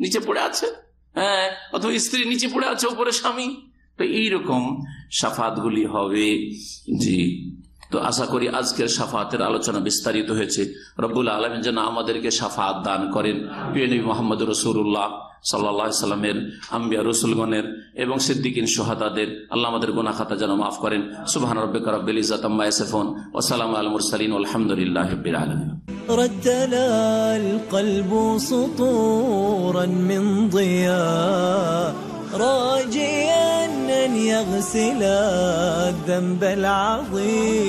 নিচে পড়ে আছে? হ্যাঁ অথবা স্ত্রী নিচে পড়ে আছে, উপরে স্বামী? তো এইরকম সাফাতগুলি হবে। জি। তো আশা করি আজকের সাফাতের আলোচনা বিস্তারিত হয়েছে রব্বুল আলম যেন আমাদেরকে সাফাত দান করেন পিএনবি মোহাম্মদ রসুল্লাহ সাল্লা সাল্লামের আম্বিয়া রসুলগণের এবং সিদ্দিকিন সোহাদাদের আল্লাহ আমাদের গোনা খাতা যেন মাফ করেন সুবাহান রব্বিক রব্বিল ইজাত আম্মা ইয়াসিফুন ওয়া সালামু আলাল মুরসালিন আলহামদুলিল্লাহি রাব্বিল আলামিন رتلى القلب سطورا من ضياء راجيا أن يغسل الذنب العظيم